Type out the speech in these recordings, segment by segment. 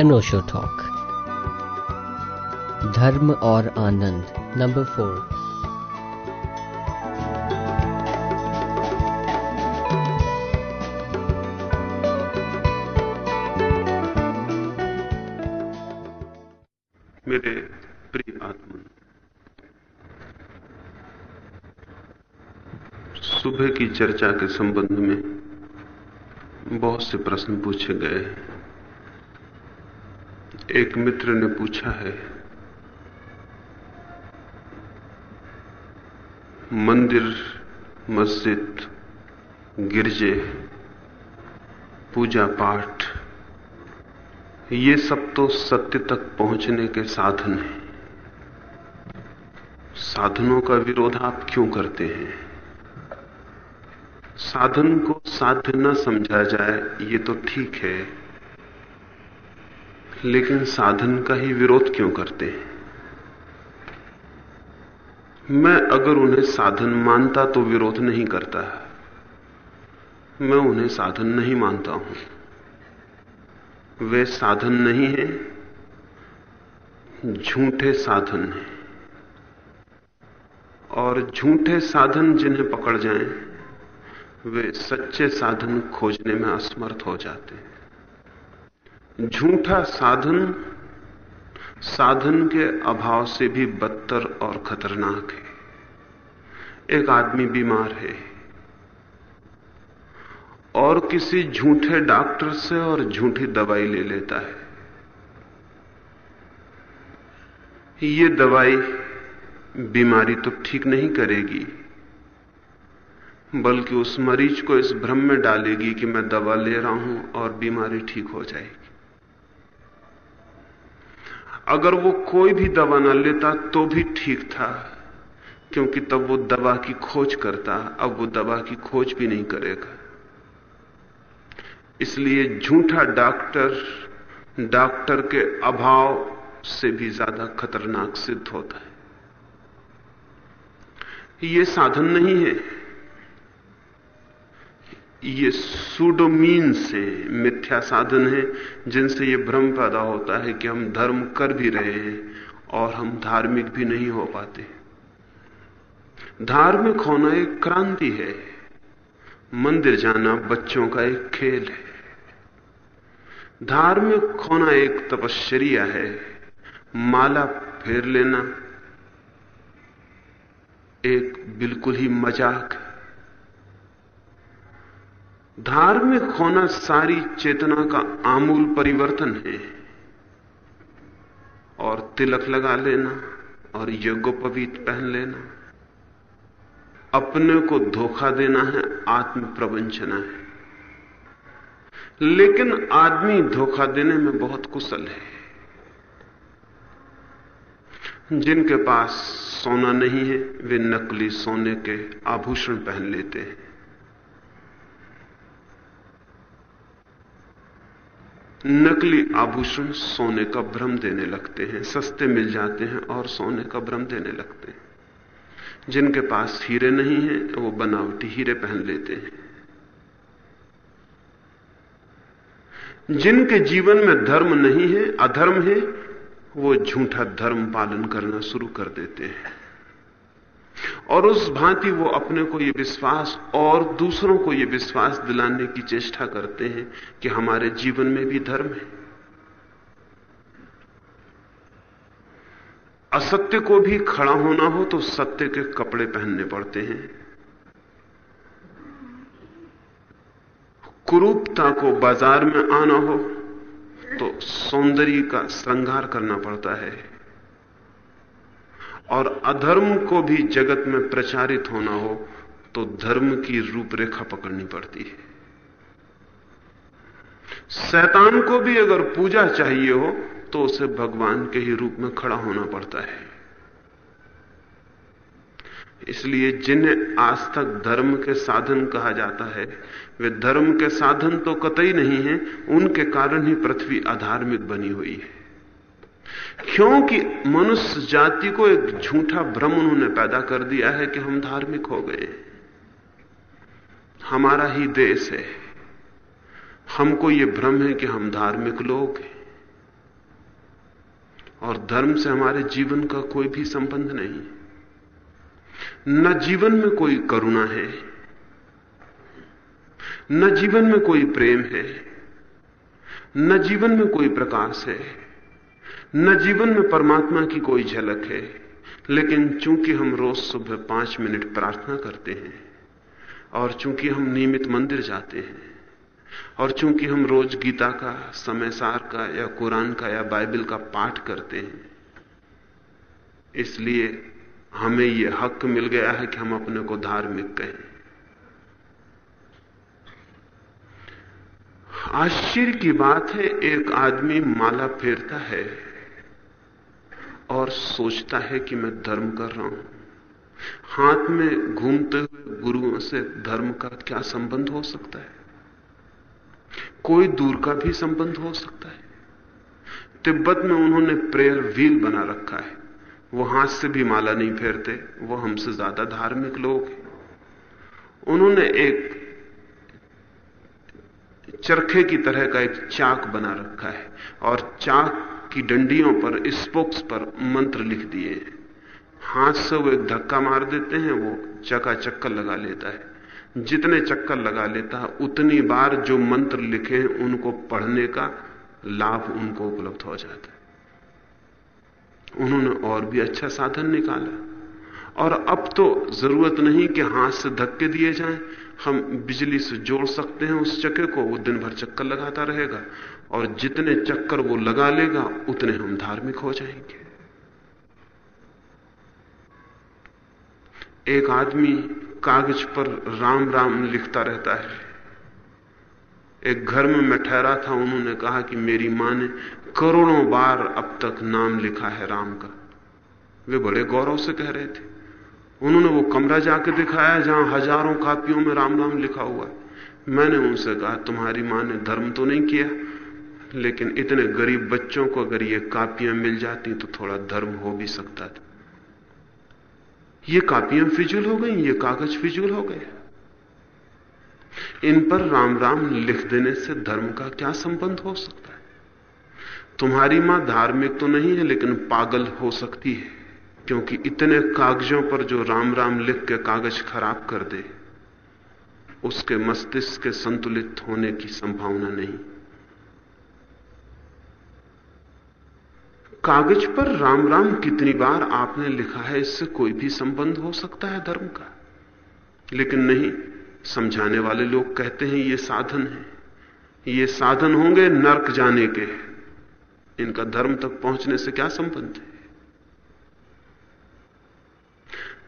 अनोशो talk धर्म और आनंद number four मेरे प्रिय आत्मन, सुबह की चर्चा के संबंध में बहुत से प्रश्न पूछे गए एक मित्र ने पूछा है, मंदिर, मस्जिद, गिरजे, पूजा पाठ, ये सब तो सत्य तक पहुँचने के साधन हैं। साधनों का विरोध आप क्यों करते हैं? साधन को साध्य न समझा जाए, ये तो ठीक है लेकिन साधन का ही विरोध क्यों करते हैं? मैं अगर उन्हें साधन मानता तो विरोध नहीं करता है। मैं उन्हें साधन नहीं मानता हूँ। वे साधन नहीं है, झूठे साधन हैं। और झूठे साधन जिन्हें पकड़ जाएँ, वे सच्चे साधन खोजने में असमर्थ हो जाते हैं। झूठा साधन साधन के अभाव से भी बदतर और खतरनाक है। एक आदमी बीमार है और किसी झूठे डॉक्टर से और झूठी दवाई ले लेता है। ये दवाई बीमारी तो ठीक नहीं करेगी, बल्कि उस मरीज़ को इस भ्रम में डालेगी कि मैं दवा ले रहा हूँ और बीमारी ठीक हो जाएगी। अगर वो कोई भी दवा ना लेता तो भी ठीक था। क्योंकि तब वो दवा की खोज करता, अब वो दवा की खोज भी नहीं करेगा। इसलिए झूठा डॉक्टर डॉक्टर के अभाव से भी ज़्यादा खतरनाक सिद्ध होता है। ये साधन नहीं है। ये सुडोमीन से मिथ्या साधन है, जिनसे ये भ्रम पैदा होता है कि हम धर्म कर भी रहे हैं और हम धार्मिक भी नहीं हो पाते। धार्मिक होना एक क्रांति है। मंदिर जाना बच्चों का एक खेल है। धार्मिक होना एक तपश्चर्या है। माला फेर लेना एक बिल्कुल ही मज़ाक धार्मिक होना सारी चेतना का आमूल परिवर्तन है। और तिलक लगा लेना, और यज्ञोपवीत पहन लेना। अपने को धोखा देना है आत्म प्रवंचना है। लेकिन आदमी धोखा देने में बहुत कुशल है। जिनके पास सोना नहीं है, वे नकली सोने के आभूषण पहन लेते हैं। नकली आभूषण सोने का भ्रम देने लगते हैं, सस्ते मिल जाते हैं और सोने का भ्रम देने लगते हैं। जिनके पास हीरे नहीं है, वो बनावटी हीरे पहन लेते हैं। जिनके जीवन में धर्म नहीं है, अधर्म है, वो झूठा धर्म पालन करना शुरू कर देते हैं। और उस भांति वो अपने को ये विश्वास और दूसरों को ये विश्वास दिलाने की चेष्टा करते हैं कि हमारे जीवन में भी धर्म है। असत्य को भी खड़ा होना हो तो सत्य के कपड़े पहनने पड़ते हैं। कुरूपता को बाज़ार में आना हो तो सौंदर्य का श्रृंगार करना पड़ता है। और अधर्म को भी जगत में प्रचारित होना हो तो धर्म की रूपरेखा पकड़नी पड़ती है। शैतान को भी अगर पूजा चाहिए हो तो उसे भगवान के ही रूप में खड़ा होना पड़ता है। इसलिए जिन्हें आज तक धर्म के साधन कहा जाता है, वे धर्म के साधन तो कतई नहीं है, उनके कारण ही पृथ्वी अधार्मिक बनी हुई है। क्योंकि मनुष्य जाति को एक झूठा भ्रम उन्होंने पैदा कर दिया है कि हम धार्मिक हो गए। हमारा ही देश है। हमको यह भ्रम है कि हम धार्मिक लोग हैं। और धर्म से हमारे जीवन का कोई भी संबंध नहीं। न जीवन में कोई करुणा है, न जीवन में कोई प्रेम है, न जीवन में कोई प्रकाश है। न जीवन में परमात्मा की कोई झलक है, लेकिन चूँकि हम रोज सुबह पाँच मिनट प्रार्थना करते हैं, और चूँकि हम नियमित मंदिर जाते हैं, और चूँकि हम रोज गीता का समय सार का, या कुरान का, या बाइबल का पाठ करते हैं, इसलिए हमें यह हक मिल गया है कि हम अपने को धार्मिक कहें। आश्चर्य की बात है, एक आदमी माला फेरता है। और सोचता है कि मैं धर्म कर रहा हूँ। हाथ में घूमते हुए गुरुओं से धर्म का क्या संबंध हो सकता है? कोई दूर का भी संबंध हो सकता है। तिब्बत में उन्होंने प्रेयर व्हील बना रखा है। वो हाथ से भी माला नहीं फेरते, वो हमसे ज़्यादा धार्मिक लोग हैं। उन्होंने एक चरखे की तरह का एक चाक बना रखा है और चाक की डंडियों पर स्पोक्स पर मंत्र लिख दिए। हाथ से वो एक धक्का मार देते हैं, वो चका चक्कर लगा लेता है। जितने चक्कर लगा लेता है, उतनी बार जो मंत्र लिखे हैं, उनको पढ़ने का लाभ उनको उपलब्ध हो जाता है। उन्होंने और भी अच्छा साधन निकाला। और अब तो ज़रूरत नहीं कि हाथ से धक्के दिए जाएँ। हम बिजली से जोड़ सकते हैं उस चक्के को, वो दिन भर चक्कर लगाता रहेगा। और जितने चक्कर वो लगा लेगा, उतने हम धार्मिक हो जाएँगे। एक आदमी कागज़ पर राम राम लिखता रहता है। एक घर में मैं ठहरा था, उन्होंने कहा कि मेरी माँ ने करोड़ों बार अब तक नाम लिखा है राम का। वे बड़े गौरव से कह रहे थे। उन्होंने वो कमरा जाके दिखाया जहाँ हज़ारों कापियों में राम राम लिखा हुआ है। मैंने उनसे कहा, तुम्हारी माँ ने धर्म तो नहीं किया लेकिन इतने गरीब बच्चों को अगर ये कापियाँ मिल जाती तो थोड़ा धर्म हो भी सकता था। ये कापियाँ फिजूल हो गई, ये कागज़ फिजूल हो गए। इन पर राम राम लिख देने से धर्म का क्या संबंध हो सकता है? तुम्हारी माँ धार्मिक तो नहीं है, लेकिन पागल हो सकती है, क्योंकि इतने कागजों पर जो राम राम लिख के कागज़ खराब कर दे, उसके मस्तिष्क के संतुलित होने की संभावना नहीं। कागज़ पर राम राम कितनी बार आपने लिखा है, इससे कोई भी संबंध हो सकता है धर्म का। लेकिन नहीं, समझाने वाले लोग कहते हैं, ये साधन है। ये साधन होंगे नर्क जाने के। इनका धर्म तक पहुँचने से क्या संबंध है?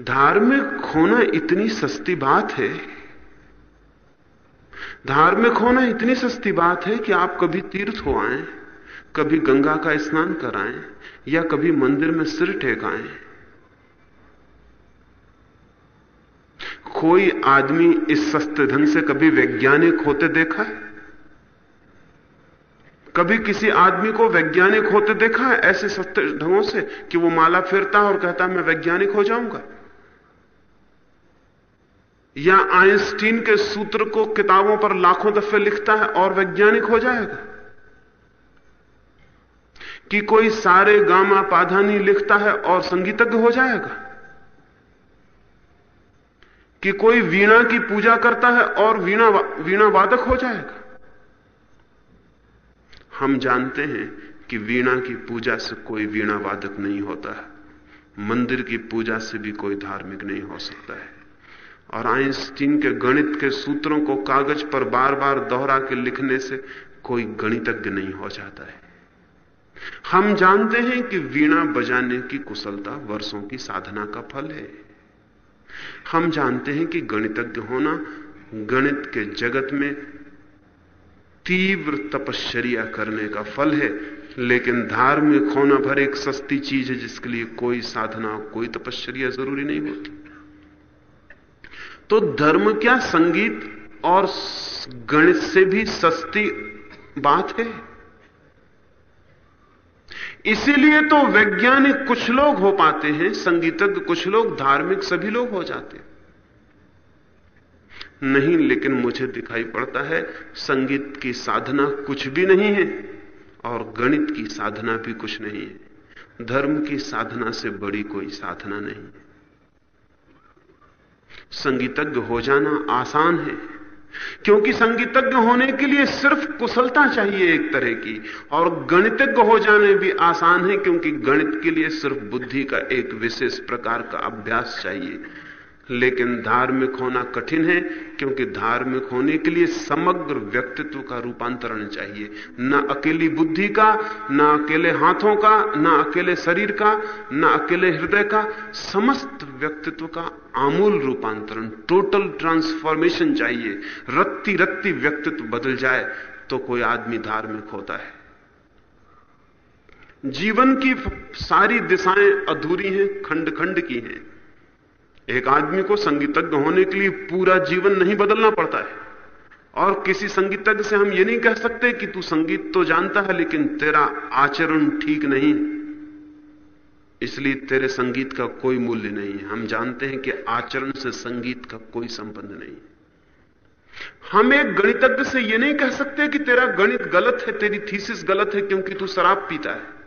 धार्मिक होना इतनी सस्ती बात है। धार्मिक होना इतनी सस्ती बात है कि आप कभी तीर्थ हो आए। कभी गंगा का स्नान कराएँ या कभी मंदिर में सिर टेकाएँ कोई आदमी इस सस्ते ढंग से कभी वैज्ञानिक होते देखा है? कभी किसी आदमी को वैज्ञानिक होते देखा है ऐसे सस्ते ढंगों से कि वो माला फेरता और कहता मैं वैज्ञानिक हो जाऊँगा या आइंस्टीन के सूत्र को किताबों पर लाखों दफे लिखता है और वैज्ञानिक हो जाएगा? कि कोई सारे गामा पाधानी लिखता है और संगीतज्ञ हो जाएगा? कि कोई वीणा की पूजा करता है और वीणा वीणा वादक हो जाएगा? हम जानते हैं कि वीणा की पूजा से कोई वीणा वादक नहीं होता है। मंदिर की पूजा से भी कोई धार्मिक नहीं हो सकता है। और आइंस्टीन के गणित के सूत्रों को कागज़ पर बार बार दोहरा के लिखने से कोई गणितज्ञ नहीं हो जाता है। हम जानते हैं कि वीणा बजाने की कुशलता वर्षों की साधना का फल है। हम जानते हैं कि गणितज्ञ होना गणित के जगत में तीव्र तपश्चर्या करने का फल है, लेकिन धार्मिक होना भर एक सस्ती चीज़ है, जिसके लिए कोई साधना, कोई तपश्चर्या ज़रूरी नहीं होती। तो धर्म क्या संगीत और गणित से भी सस्ती बात है? इसीलिए तो वैज्ञानिक कुछ लोग हो पाते हैं, संगीतज्ञ कुछ लोग, धार्मिक सभी लोग हो जाते हैं। नहीं, लेकिन मुझे दिखाई पड़ता है, संगीत की साधना कुछ भी नहीं है, और गणित की साधना भी कुछ नहीं है। धर्म की साधना से बड़ी कोई साधना नहीं है। संगीतज्ञ हो जाना आसान है। क्योंकि संगीतज्ञ होने के लिए सिर्फ़ कुशलता चाहिए एक तरह की, और गणितज्ञ हो जाने भी आसान है, क्योंकि गणित के लिए सिर्फ़ बुद्धि का एक विशेष प्रकार का अभ्यास चाहिए। लेकिन धार्मिक होना कठिन है, क्योंकि धार्मिक होने के लिए समग्र व्यक्तित्व का रूपांतरण चाहिए। न अकेली बुद्धि का, न अकेले हाथों का, न अकेले शरीर का, न अकेले हृदय का, समस्त व्यक्तित्व का आमूल रूपांतरण टोटल ट्रांसफॉर्मेशन चाहिए। रत्ती रत्ती व्यक्तित्व बदल जाए तो कोई आदमी धार्मिक होता है। जीवन की सारी दिशाएँ अधूरी हैं खंड खंड की हैं। एक आदमी को संगीतज्ञ होने के लिए पूरा जीवन नहीं बदलना पड़ता है। और किसी संगीतज्ञ से हम ये नहीं कह सकते कि तू संगीत तो जानता है, लेकिन तेरा आचरण ठीक नहीं इसलिए तेरे संगीत का कोई मूल्य नहीं है। हम जानते हैं कि आचरण से संगीत का कोई संबंध नहीं हम एक गणितज्ञ से यह नहीं कह सकते कि तेरा गणित गलत है, तेरी थीसिस गलत है, क्योंकि तू शराब पीता है।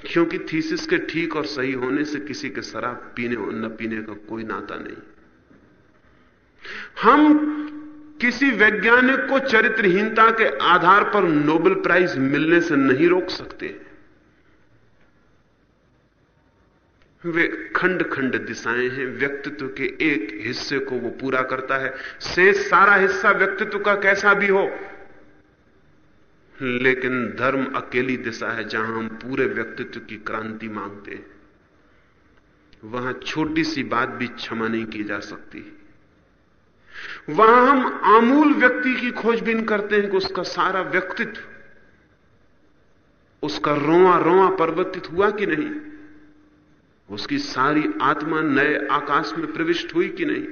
क्योंकि थीसिस के ठीक और सही होने से किसी के शराब पीने और न पीने का कोई नाता नहीं। हम किसी वैज्ञानिक को चरित्रहीनता के आधार पर नोबेल प्राइज मिलने से नहीं रोक सकते। वे खंड खंड दिशाएँ हैं। व्यक्तित्व के एक हिस्से को वो पूरा करता है। से सारा हिस्सा व्यक्तित्व का कैसा भी हो लेकिन धर्म अकेली दिशा है जहाँ हम पूरे व्यक्तित्व की क्रांति मांगते हैं। वहाँ छोटी सी बात भी क्षमा नहीं की जा सकती। वहाँ हम आमूल व्यक्ति की खोजबीन करते हैं कि उसका सारा व्यक्तित्व, उसका रोआ रोआ परिवर्तित हुआ कि नहीं? उसकी सारी आत्मा नए आकाश में प्रविष्ट हुई कि नहीं?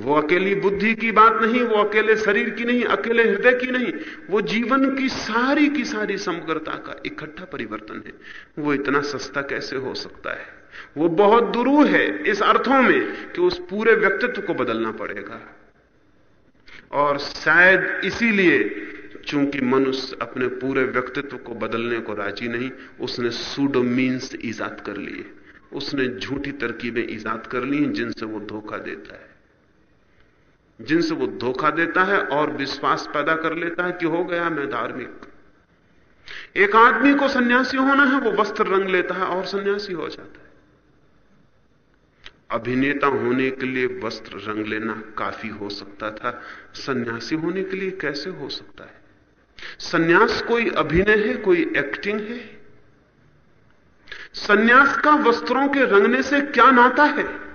वो अकेली बुद्धि की बात नहीं, वो अकेले शरीर की नहीं, अकेले हृदय की नहीं, वो जीवन की सारी की सारी समग्रता का इकट्ठा परिवर्तन है। वो इतना सस्ता कैसे हो सकता है? वो बहुत दुरू है इस अर्थों में कि उस पूरे व्यक्तित्व को बदलना पड़ेगा। और शायद इसीलिए चूँकि मनुष्य अपने पूरे व्यक्तित्व को बदलने को राज़ी नहीं, उसने सूडो मीन्स ईजाद कर लिए। उसने झूठी तरकीबें ईजाद कर ली जिनसे वो धोखा देता है। जिनसे वो धोखा देता है और विश्वास पैदा कर लेता है कि हो गया मैं धार्मिक। एक आदमी को सन्यासी होना है, वो वस्त्र रंग लेता है और सन्यासी हो जाता है। अभिनेता होने के लिए वस्त्र रंग लेना काफ़ी हो सकता था। सन्यासी होने के लिए कैसे हो सकता है? सन्यास कोई अभिनय है, कोई एक्टिंग है? सन्यास का वस्त्रों के रंगने से क्या नाता है?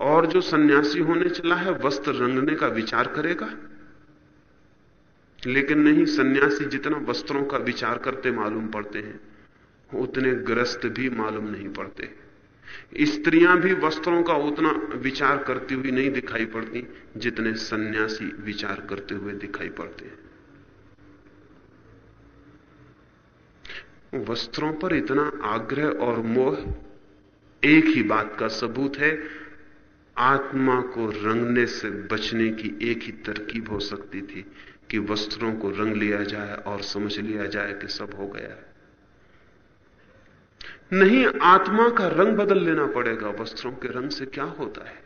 और जो सन्यासी होने चला है, वस्त्र रंगने का विचार करेगा? लेकिन नहीं, सन्यासी जितना वस्त्रों का विचार करते मालूम पड़ते हैं, उतने ग्रस्त भी मालूम नहीं पड़ते। स्त्रियाँ भी वस्त्रों का उतना विचार करती हुई नहीं दिखाई पड़ती, जितने सन्यासी विचार करते हुए दिखाई पड़ते हैं। वस्त्रों पर इतना आग्रह और मोह एक ही बात का सबूत है आत्मा को रंगने से बचने की एक ही तरकीब हो सकती थी कि वस्त्रों को रंग लिया जाए और समझ लिया जाए कि सब हो गया है। नहीं, आत्मा का रंग बदल लेना पड़ेगा। वस्त्रों के रंग से क्या होता है?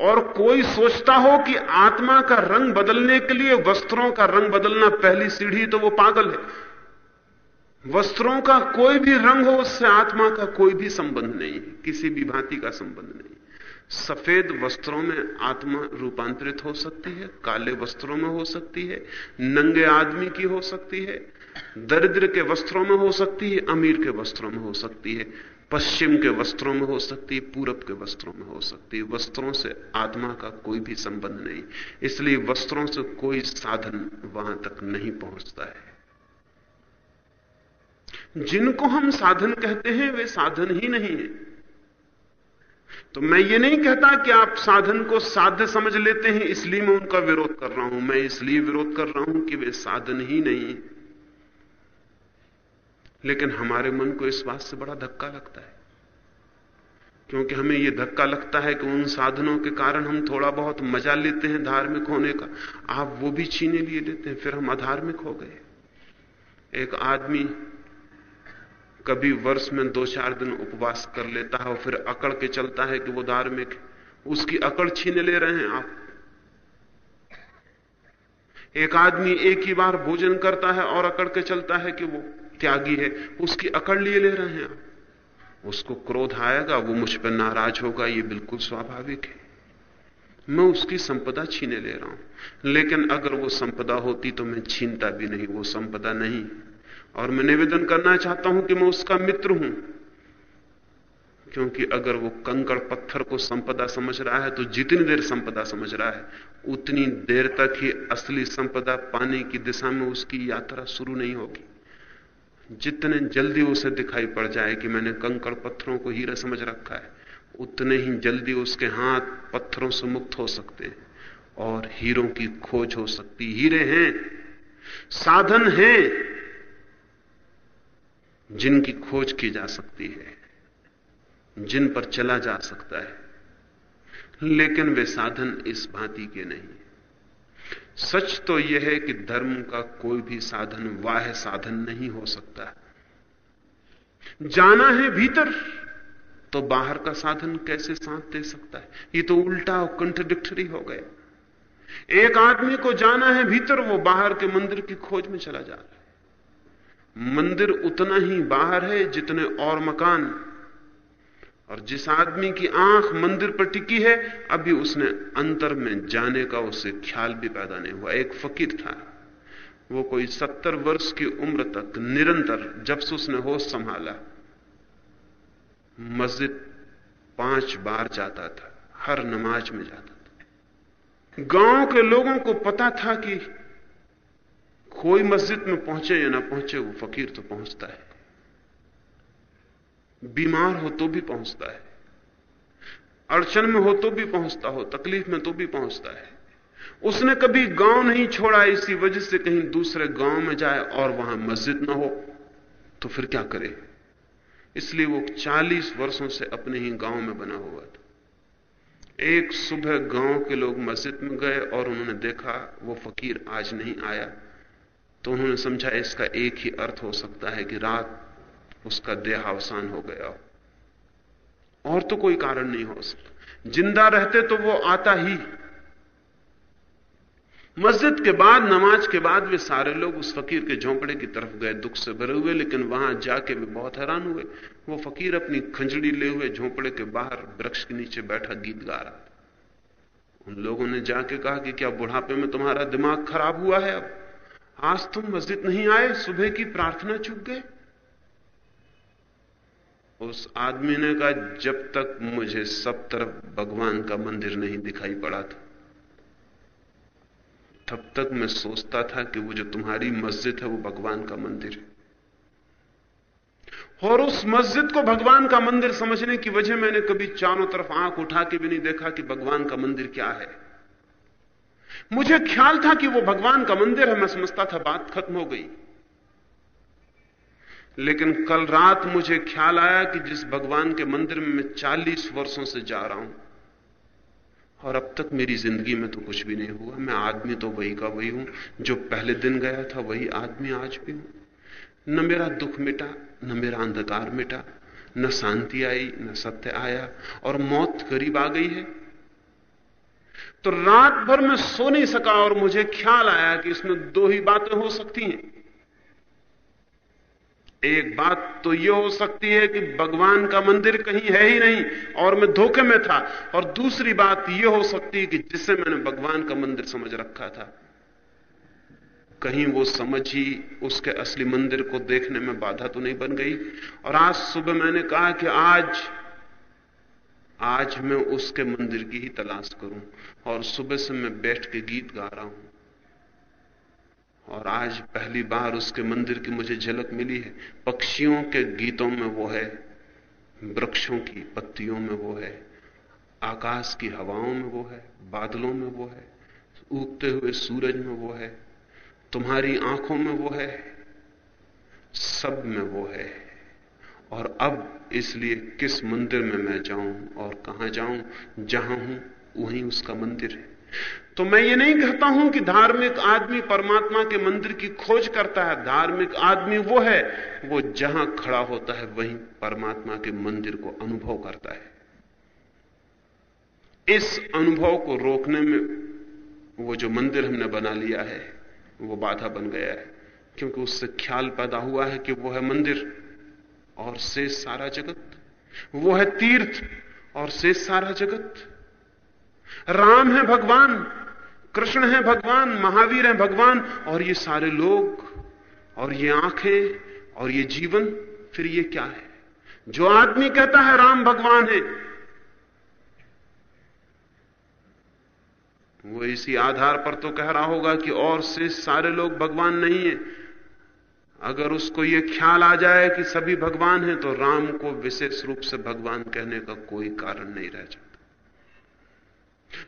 और कोई सोचता हो कि आत्मा का रंग बदलने के लिए वस्त्रों का रंग बदलना पहली सीढ़ी तो वो पागल है। वस्त्रों का कोई भी रंग हो, उससे आत्मा का कोई भी संबंध नहीं है। किसी भी भांति का संबंध नहीं सफ़ेद वस्त्रों में आत्मा रूपांतरित हो सकती है, काले वस्त्रों में हो सकती है, नंगे आदमी की हो सकती है, दरिद्र के वस्त्रों में हो सकती है, अमीर के वस्त्रों में हो सकती है, पश्चिम के वस्त्रों में हो सकती है, पूरब के वस्त्रों में हो सकती है। वस्त्रों से आत्मा का कोई भी संबंध नहीं, इसलिए वस्त्रों से कोई साधन वहाँ तक नहीं पहुँचता है। जिनको हम साधन कहते हैं, वे साधन ही नहीं है। तो मैं ये नहीं कहता कि आप साधन को साध्य समझ लेते हैं, इसलिए मैं उनका विरोध कर रहा हूँ। मैं इसलिए विरोध कर रहा हूँ कि वे साधन ही नहीं लेकिन हमारे मन को इस बात से बड़ा धक्का लगता है। क्योंकि हमें यह धक्का लगता है कि उन साधनों के कारण हम थोड़ा बहुत मज़ा लेते हैं धार्मिक होने का। आप वो भी छीने लिए लेते हैं, फिर हम अधार्मिक हो गए। एक आदमी कभी वर्ष में दो चार दिन उपवास कर लेता है और फिर अकड़ के चलता है कि वो धार्मिक उसकी अकड़ छीने ले रहे हैं आप। एक आदमी एक ही बार भोजन करता है और अकड़ के चलता है कि वो त्यागी है। उसकी अकड़ लिए ले रहे हैं आप। उसको क्रोध आएगा, वो मुझ पर नाराज़ होगा, ये बिल्कुल स्वाभाविक है। मैं उसकी संपदा छीने ले रहा हूँ। लेकिन अगर वो संपदा होती तो मैं छीनता भी नहीं, वो संपदा नहीं। और मैं निवेदन करना चाहता हूँ कि मैं उसका मित्र हूँ। क्योंकि अगर वो कंकड़ पत्थर को संपदा समझ रहा है तो जितनी देर संपदा समझ रहा है, उतनी देर तक ही असली संपदा पाने की दिशा में उसकी यात्रा शुरू नहीं होगी। जितने जल्दी उसे दिखाई पड़ जाए कि मैंने कंकड़ पत्थरों को हीरा समझ रखा है, उतने ही जल्दी उसके हाथ पत्थरों से मुक्त हो सकते हैं और हीरों की खोज हो सकती। हीरे हैं, साधन हैं। जिनकी खोज की जा सकती है, जिन पर चला जा सकता है। लेकिन वे साधन इस भांति के नहीं सच तो यह है कि धर्म का कोई भी साधन वाह साधन नहीं हो सकता। जाना है भीतर तो बाहर का साधन कैसे साथ दे सकता है? ये तो उल्टा और कंट्रडिक्टरी हो गया। एक आदमी को जाना है भीतर, वो बाहर के मंदिर की खोज में चला जा रहा है। मंदिर उतना ही बाहर है जितने और मकान। और जिस आदमी की आँख मंदिर पर टिकी है, अभी उसने अंतर में जाने का उसे ख्याल भी पैदा नहीं हुआ। एक फकीर था। वो कोई सत्तर वर्ष की उम्र तक निरंतर जब से उसने होश संभाला, मस्जिद पाँच बार जाता था, हर नमाज़ में जाता था। गाँव के लोगों को पता था कि कोई मस्जिद में पहुँचे या ना पहुँचे, वो फकीर तो पहुँचता है। बीमार हो तो भी पहुँचता है। अड़चन में हो तो भी पहुँचता हो, तकलीफ़ में तो भी पहुँचता है। उसने कभी गाँव नहीं छोड़ा, इसी वजह से कहीं दूसरे गाँव में जाए और वहाँ मस्जिद ना हो तो फिर क्या करे? इसलिए वो 40 वर्षों से अपने ही गाँव में बना हुआ था। एक सुबह गाँव के लोग मस्जिद में गए और उन्होंने देखा, वो फकीर आज नहीं आया। तो उन्होंने समझा, इसका एक ही अर्थ हो सकता है कि रात उसका देहावसान हो गया और तो कोई कारण नहीं हो सकता। ज़िंदा रहते तो वो आता ही। मस्जिद के बाद, नमाज़ के बाद वे सारे लोग उस फकीर के झोंपड़े की तरफ़ गए, दुख से भरे हुए, लेकिन वहाँ जाके वे बहुत हैरान हुए। वो फकीर अपनी खंजड़ी ले हुए झोंपड़े के बाहर वृक्ष के नीचे बैठा, गीत गा रहा उन लोगों ने जाके कहा कि क्या बुढ़ापे में तुम्हारा दिमाग खराब हुआ है अब? आज तुम मस्जिद नहीं आए, सुबह की प्रार्थना चुक गए। उस आदमी ने कहा, जब तक मुझे सब तरफ़ भगवान का मंदिर नहीं दिखाई पड़ा था, तब तक मैं सोचता था कि वो जो तुम्हारी मस्जिद है, वो भगवान का मंदिर है। और उस मस्जिद को भगवान का मंदिर समझने की वजह मैंने कभी चारों तरफ़ आँख उठा के भी नहीं देखा कि भगवान का मंदिर क्या है। मुझे ख्याल था कि वो भगवान का मंदिर है, मैं समझता था बात खत्म हो गई। लेकिन कल रात मुझे ख्याल आया कि जिस भगवान के मंदिर में मैं चालीस वर्षों से जा रहा हूँ, और अब तक मेरी ज़िंदगी में तो कुछ भी नहीं हुआ। मैं आदमी तो वही का वही हूँ, जो पहले दिन गया था वही आदमी आज भी हूँ। न मेरा दुख मिटा, न मेरा अंधकार मिटा, न शांति आई, न सत्य आया, और मौत करीब आ गई है। तो रात भर में सो नहीं सका और मुझे ख्याल आया कि इसमें दो ही बातें हो सकती हैं। एक बात तो यह हो सकती है कि भगवान का मंदिर कहीं है ही नहीं और मैं धोखे में था। और दूसरी बात यह हो सकती है कि जिसे मैंने भगवान का मंदिर समझ रखा था, कहीं वो समझ ही उसके असली मंदिर को देखने में बाधा तो नहीं बन गई। और आज सुबह मैंने कहा कि आज आज मैं उसके मंदिर की ही तलाश करूँ और सुबह से मैं बैठ के गीत गा रहा हूँ। और आज पहली बार उसके मंदिर की मुझे झलक मिली है। पक्षियों के गीतों में वो है, वृक्षों की पत्तियों में वो है, आकाश की हवाओं में वो है, बादलों में वो है, उगते हुए सूरज में वो है, तुम्हारी आँखों में वो है, सब में वो है। और अब इसलिए किस मंदिर में मैं जाऊँ और कहाँ जाऊँ, जहाँ हूँ, वहीं उसका मंदिर है। तो मैं ये नहीं कहता हूँ कि धार्मिक आदमी परमात्मा के मंदिर की खोज करता है, धार्मिक आदमी वो है, वो जहाँ खड़ा होता है, वहीं परमात्मा के मंदिर को अनुभव करता है। इस अनुभव को रोकने में वो जो मंदिर हमने बना लिया है, वो बाधा बन गया है, क्योंकि उससे ख्याल पैदा हुआ है कि वो है मंदिर। और शेष सारा जगत। वो है तीर्थ और शेष सारा जगत। राम है भगवान, कृष्ण है भगवान, महावीर है भगवान, और ये सारे लोग, और ये आँखें, और ये जीवन, फिर ये क्या है? जो आदमी कहता है राम भगवान है, वो इसी आधार पर तो कह रहा होगा कि और से सारे लोग भगवान नहीं है। अगर उसको ये ख्याल आ जाए कि सभी भगवान हैं तो राम को विशेष रूप से भगवान कहने का कोई कारण नहीं रह जाता।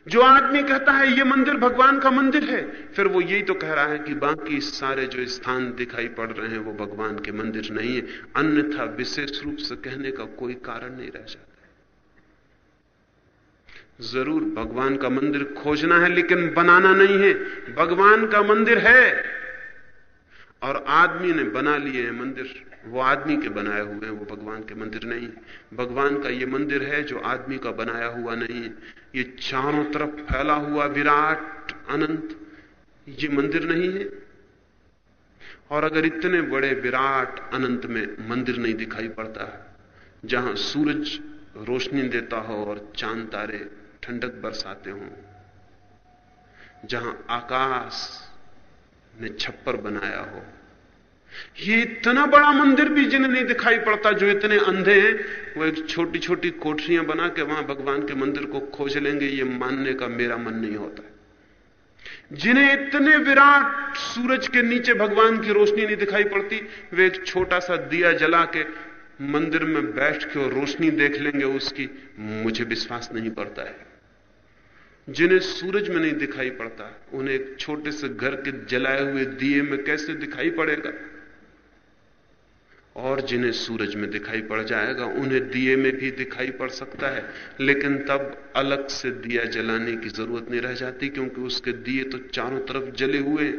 जो आदमी कहता है, ये मंदिर भगवान का मंदिर है, फिर वो यही तो कह रहा है कि बाकी सारे जो स्थान दिखाई पड़ रहे हैं, वो भगवान के मंदिर नहीं है। अन्यथा विशेष रूप से कहने का कोई कारण नहीं रह जाता ज़रूर भगवान का मंदिर खोजना है, लेकिन बनाना नहीं है। भगवान का मंदिर है। और आदमी ने बना लिए हैं मंदिर। वो आदमी के बनाए हुए हैं, वो भगवान के मंदिर नहीं। भगवान का ये मंदिर है जो आदमी का बनाया हुआ नहीं ये चारों तरफ़ फैला हुआ विराट अनंत। ये मंदिर नहीं है। और अगर इतने बड़े विराट अनंत में मंदिर नहीं दिखाई पड़ता है जहाँ सूरज रोशनी देता हो और चाँद तारे ठंडक बरसाते हो, जहाँ आकाश ने छप्पर बनाया हो। ये इतना बड़ा मंदिर भी जिन्हें नहीं दिखाई पड़ता, जो इतने अंधे हैं, वो एक छोटी छोटी कोठरियाँ बना के वहाँ भगवान के मंदिर को खोज लेंगे, ये मानने का मेरा मन नहीं होता। जिन्हें इतने विराट सूरज के नीचे भगवान की रोशनी नहीं दिखाई पड़ती, वे एक छोटा सा दिया जला के मंदिर में बैठ के और रोशनी देख लेंगे, उसकी मुझे विश्वास नहीं पड़ता है। जिन्हें सूरज में नहीं दिखाई पड़ता, उन्हें एक छोटे से घर के जलाए हुए दिए में कैसे दिखाई पड़ेगा? और जिन्हें सूरज में दिखाई पड़ जाएगा, उन्हें दिए में भी दिखाई पड़ सकता है। लेकिन तब अलग से दिया जलाने की ज़रूरत नहीं रह जाती, क्योंकि उसके दिए तो चारों तरफ़ जले हुए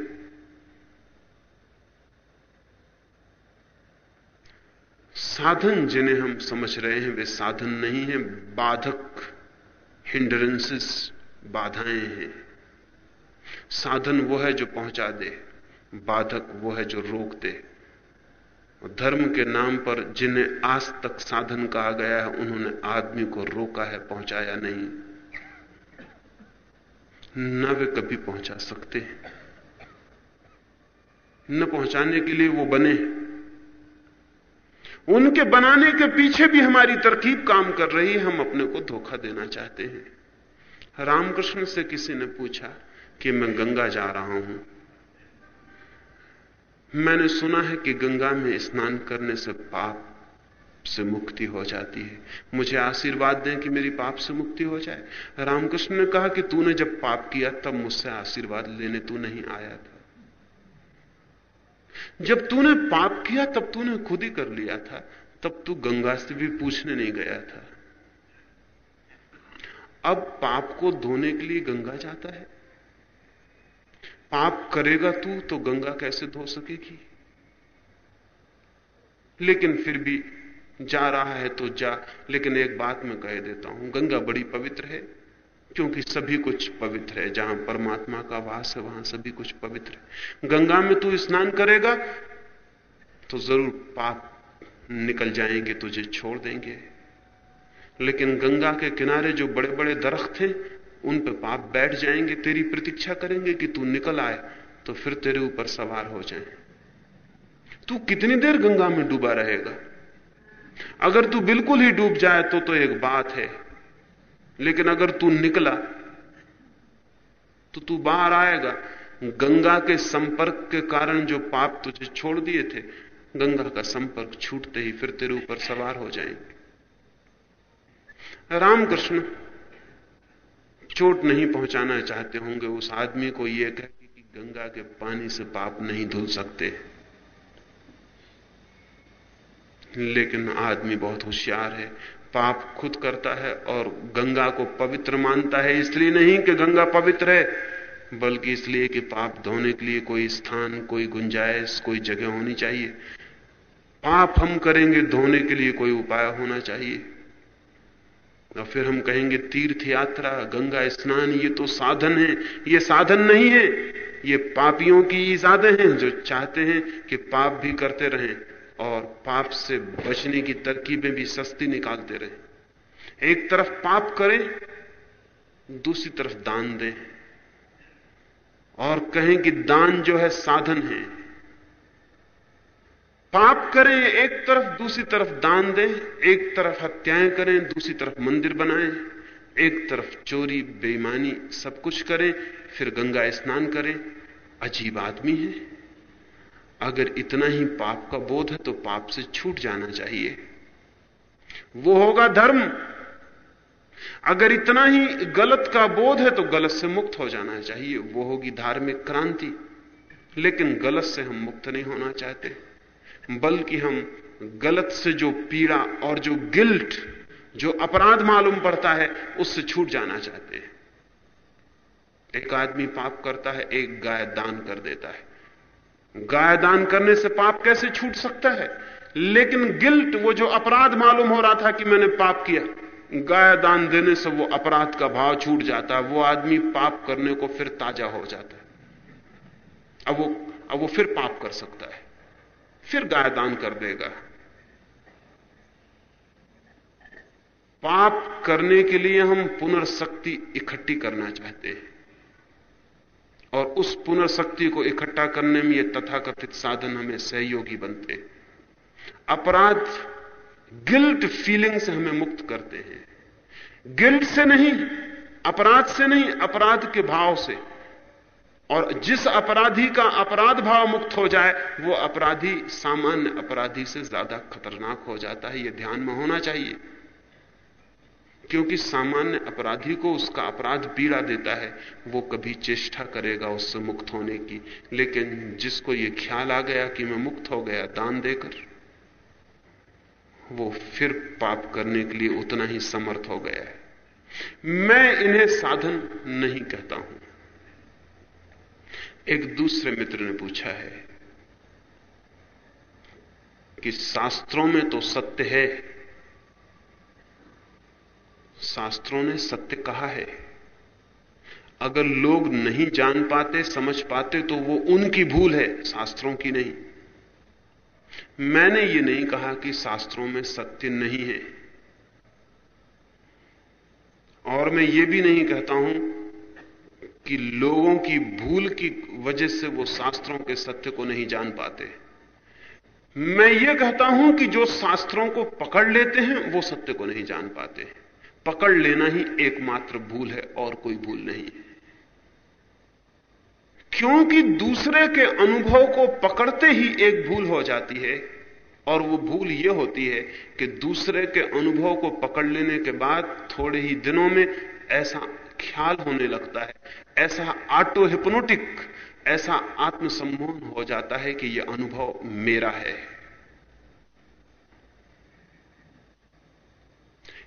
साधन जिन्हें हम समझ रहे हैं, वे साधन नहीं है। बाधक हिंड्रेंसेस बाधाएँ हैं। साधन वो है जो पहुँचा दे, बाधक वो है जो रोक दे। धर्म के नाम पर जिन्हें आज तक साधन कहा गया है, उन्होंने आदमी को रोका है, पहुँचाया नहीं। न वे कभी पहुँचा सकते। न पहुँचाने के लिए वो बने। उनके बनाने के पीछे भी हमारी तरकीब काम कर रही है, हम अपने को धोखा देना चाहते हैं। रामकृष्ण से किसी ने पूछा कि मैं गंगा जा रहा हूँ। मैंने सुना है कि गंगा में स्नान करने से पाप से मुक्ति हो जाती है। मुझे आशीर्वाद दें कि मेरी पाप से मुक्ति हो जाए। रामकृष्ण ने कहा कि तूने जब पाप किया, तब मुझसे आशीर्वाद लेने तू नहीं आया था। जब तूने पाप किया, तब तूने खुद ही कर लिया था। तब तू गंगा से भी पूछने नहीं गया था। अब पाप को धोने के लिए गंगा जाता है। पाप करेगा तू तो गंगा कैसे धो सकेगी? लेकिन फिर भी जा रहा है तो जा। लेकिन एक बात मैं कह देता हूँ, गंगा बड़ी पवित्र है, क्योंकि सभी कुछ पवित्र है। जहाँ परमात्मा का वास है, वहाँ सभी कुछ पवित्र है। गंगा में तू स्नान करेगा तो ज़रूर पाप निकल जाएँगे, तुझे छोड़ देंगे। लेकिन गंगा के किनारे जो बड़े बड़े दरख्त हैं उन पर पाप बैठ जाएँगे। तेरी प्रतीक्षा करेंगे कि तू निकल आए तो फिर तेरे ऊपर सवार हो जाए। तू कितनी देर गंगा में डूबा रहेगा? अगर तू बिल्कुल ही डूब जाए तो तो एक बात है, लेकिन अगर तू निकला तो तू बाहर आएगा। गंगा के संपर्क के कारण जो पाप तुझे छोड़ दिए थे, गंगा का संपर्क छूटते ही फिर तेरे ऊपर सवार हो जाएँगे। रामकृष्ण, चोट नहीं पहुंचाना चाहते होंगे उस आदमी को यह कह कि गंगा के पानी से पाप नहीं धुल सकते। लेकिन आदमी बहुत होशियार है, पाप खुद करता है और गंगा को पवित्र मानता है, इसलिए नहीं कि गंगा पवित्र है, बल्कि इसलिए कि पाप धोने के लिए कोई स्थान, कोई गुंजाइश, कोई जगह होनी चाहिए। पाप हम करेंगे, धोने के लिए कोई उपाय होना चाहिए। और फिर हम कहेंगे तीर्थ यात्रा, गंगा स्नान, ये तो साधन है, ये साधन नहीं है। ये पापियों की इजादे हैं जो चाहते हैं कि पाप भी करते रहें और पाप से बचने की तरकीबें भी सस्ती निकालते रहें। एक तरफ़ पाप करें, दूसरी तरफ़ दान दें। और कहें कि दान जो है साधन है। पाप करें, एक तरफ़ दूसरी तरफ़ दान दें, एक तरफ़ हत्याएँ करें, दूसरी तरफ़ मंदिर बनाएँ, एक तरफ़ चोरी, बेईमानी, सब कुछ करें, फिर गंगा स्नान करें। अजीब आदमी है। अगर इतना ही पाप का बोध है तो पाप से छूट जाना चाहिए। वो होगा धर्म। अगर इतना ही गलत का बोध है तो गलत से मुक्त हो जाना चाहिए। वो होगी धार्मिक क्रांति। लेकिन गलत से हम मुक्त नहीं होना चाहते। बल्कि हम गलत से जो पीड़ा और जो गिल्ट, जो अपराध मालूम पड़ता है, उससे छूट जाना चाहते हैं। एक आदमी पाप करता है, एक गाय दान कर देता है। गाय दान करने से पाप कैसे छूट सकता है? लेकिन गिल्ट, वो जो अपराध मालूम हो रहा था कि मैंने पाप किया, गाय दान देने से वो अपराध का भाव छूट जाता है वो आदमी पाप करने को फिर ताज़ा हो जाता है। अब वो अब वो फिर पाप कर सकता है। फिर गाय दान कर देगा। पाप करने के लिए हम पुनर्शक्ति इकट्ठी करना चाहते हैं। और उस पुनर्शक्ति को इकट्ठा करने में ये तथाकथित साधन हमें सहयोगी बनते हैं। अपराध गिल्ट फीलिंग से हमें मुक्त करते हैं। गिल्ट से नहीं, अपराध से नहीं, अपराध के भाव से। और जिस अपराधी का अपराध भाव मुक्त हो जाए, वो अपराधी, सामान्य अपराधी से ज़्यादा खतरनाक हो जाता है। ये ध्यान में होना चाहिए। क्योंकि सामान्य अपराधी को उसका अपराध पीड़ा देता है, वो कभी चेष्टा करेगा उससे मुक्त होने की। लेकिन जिसको ये ख्याल आ गया कि मैं मुक्त हो गया, दान देकर, वो फिर पाप करने के लिए उतना ही समर्थ हो गया है। मैं इन्हें साधन नहीं कहता हूँ। एक दूसरे मित्र ने पूछा है कि शास्त्रों में तो सत्य है। शास्त्रों ने सत्य कहा है। अगर लोग नहीं जान पाते, समझ पाते तो वो उनकी भूल है, शास्त्रों की नहीं। मैंने ये नहीं कहा कि शास्त्रों में सत्य नहीं है। और मैं ये भी नहीं कहता हूँ कि लोगों की भूल की वजह से वो शास्त्रों के सत्य को नहीं जान पाते। मैं ये कहता हूँ कि जो शास्त्रों को पकड़ लेते हैं, वो सत्य को नहीं जान पाते। पकड़ लेना ही एकमात्र भूल है, और कोई भूल नहीं। क्योंकि दूसरे के अनुभव को पकड़ते ही एक भूल हो जाती है, और वो भूल ये होती है कि दूसरे के अनुभव को पकड़ लेने के बाद थोड़े ही दिनों में ऐसा ख्याल होने लगता है। ऐसा ऑटो हिप्नोटिक ऐसा आत्मसम्मोहन हो जाता है कि यह अनुभव मेरा है।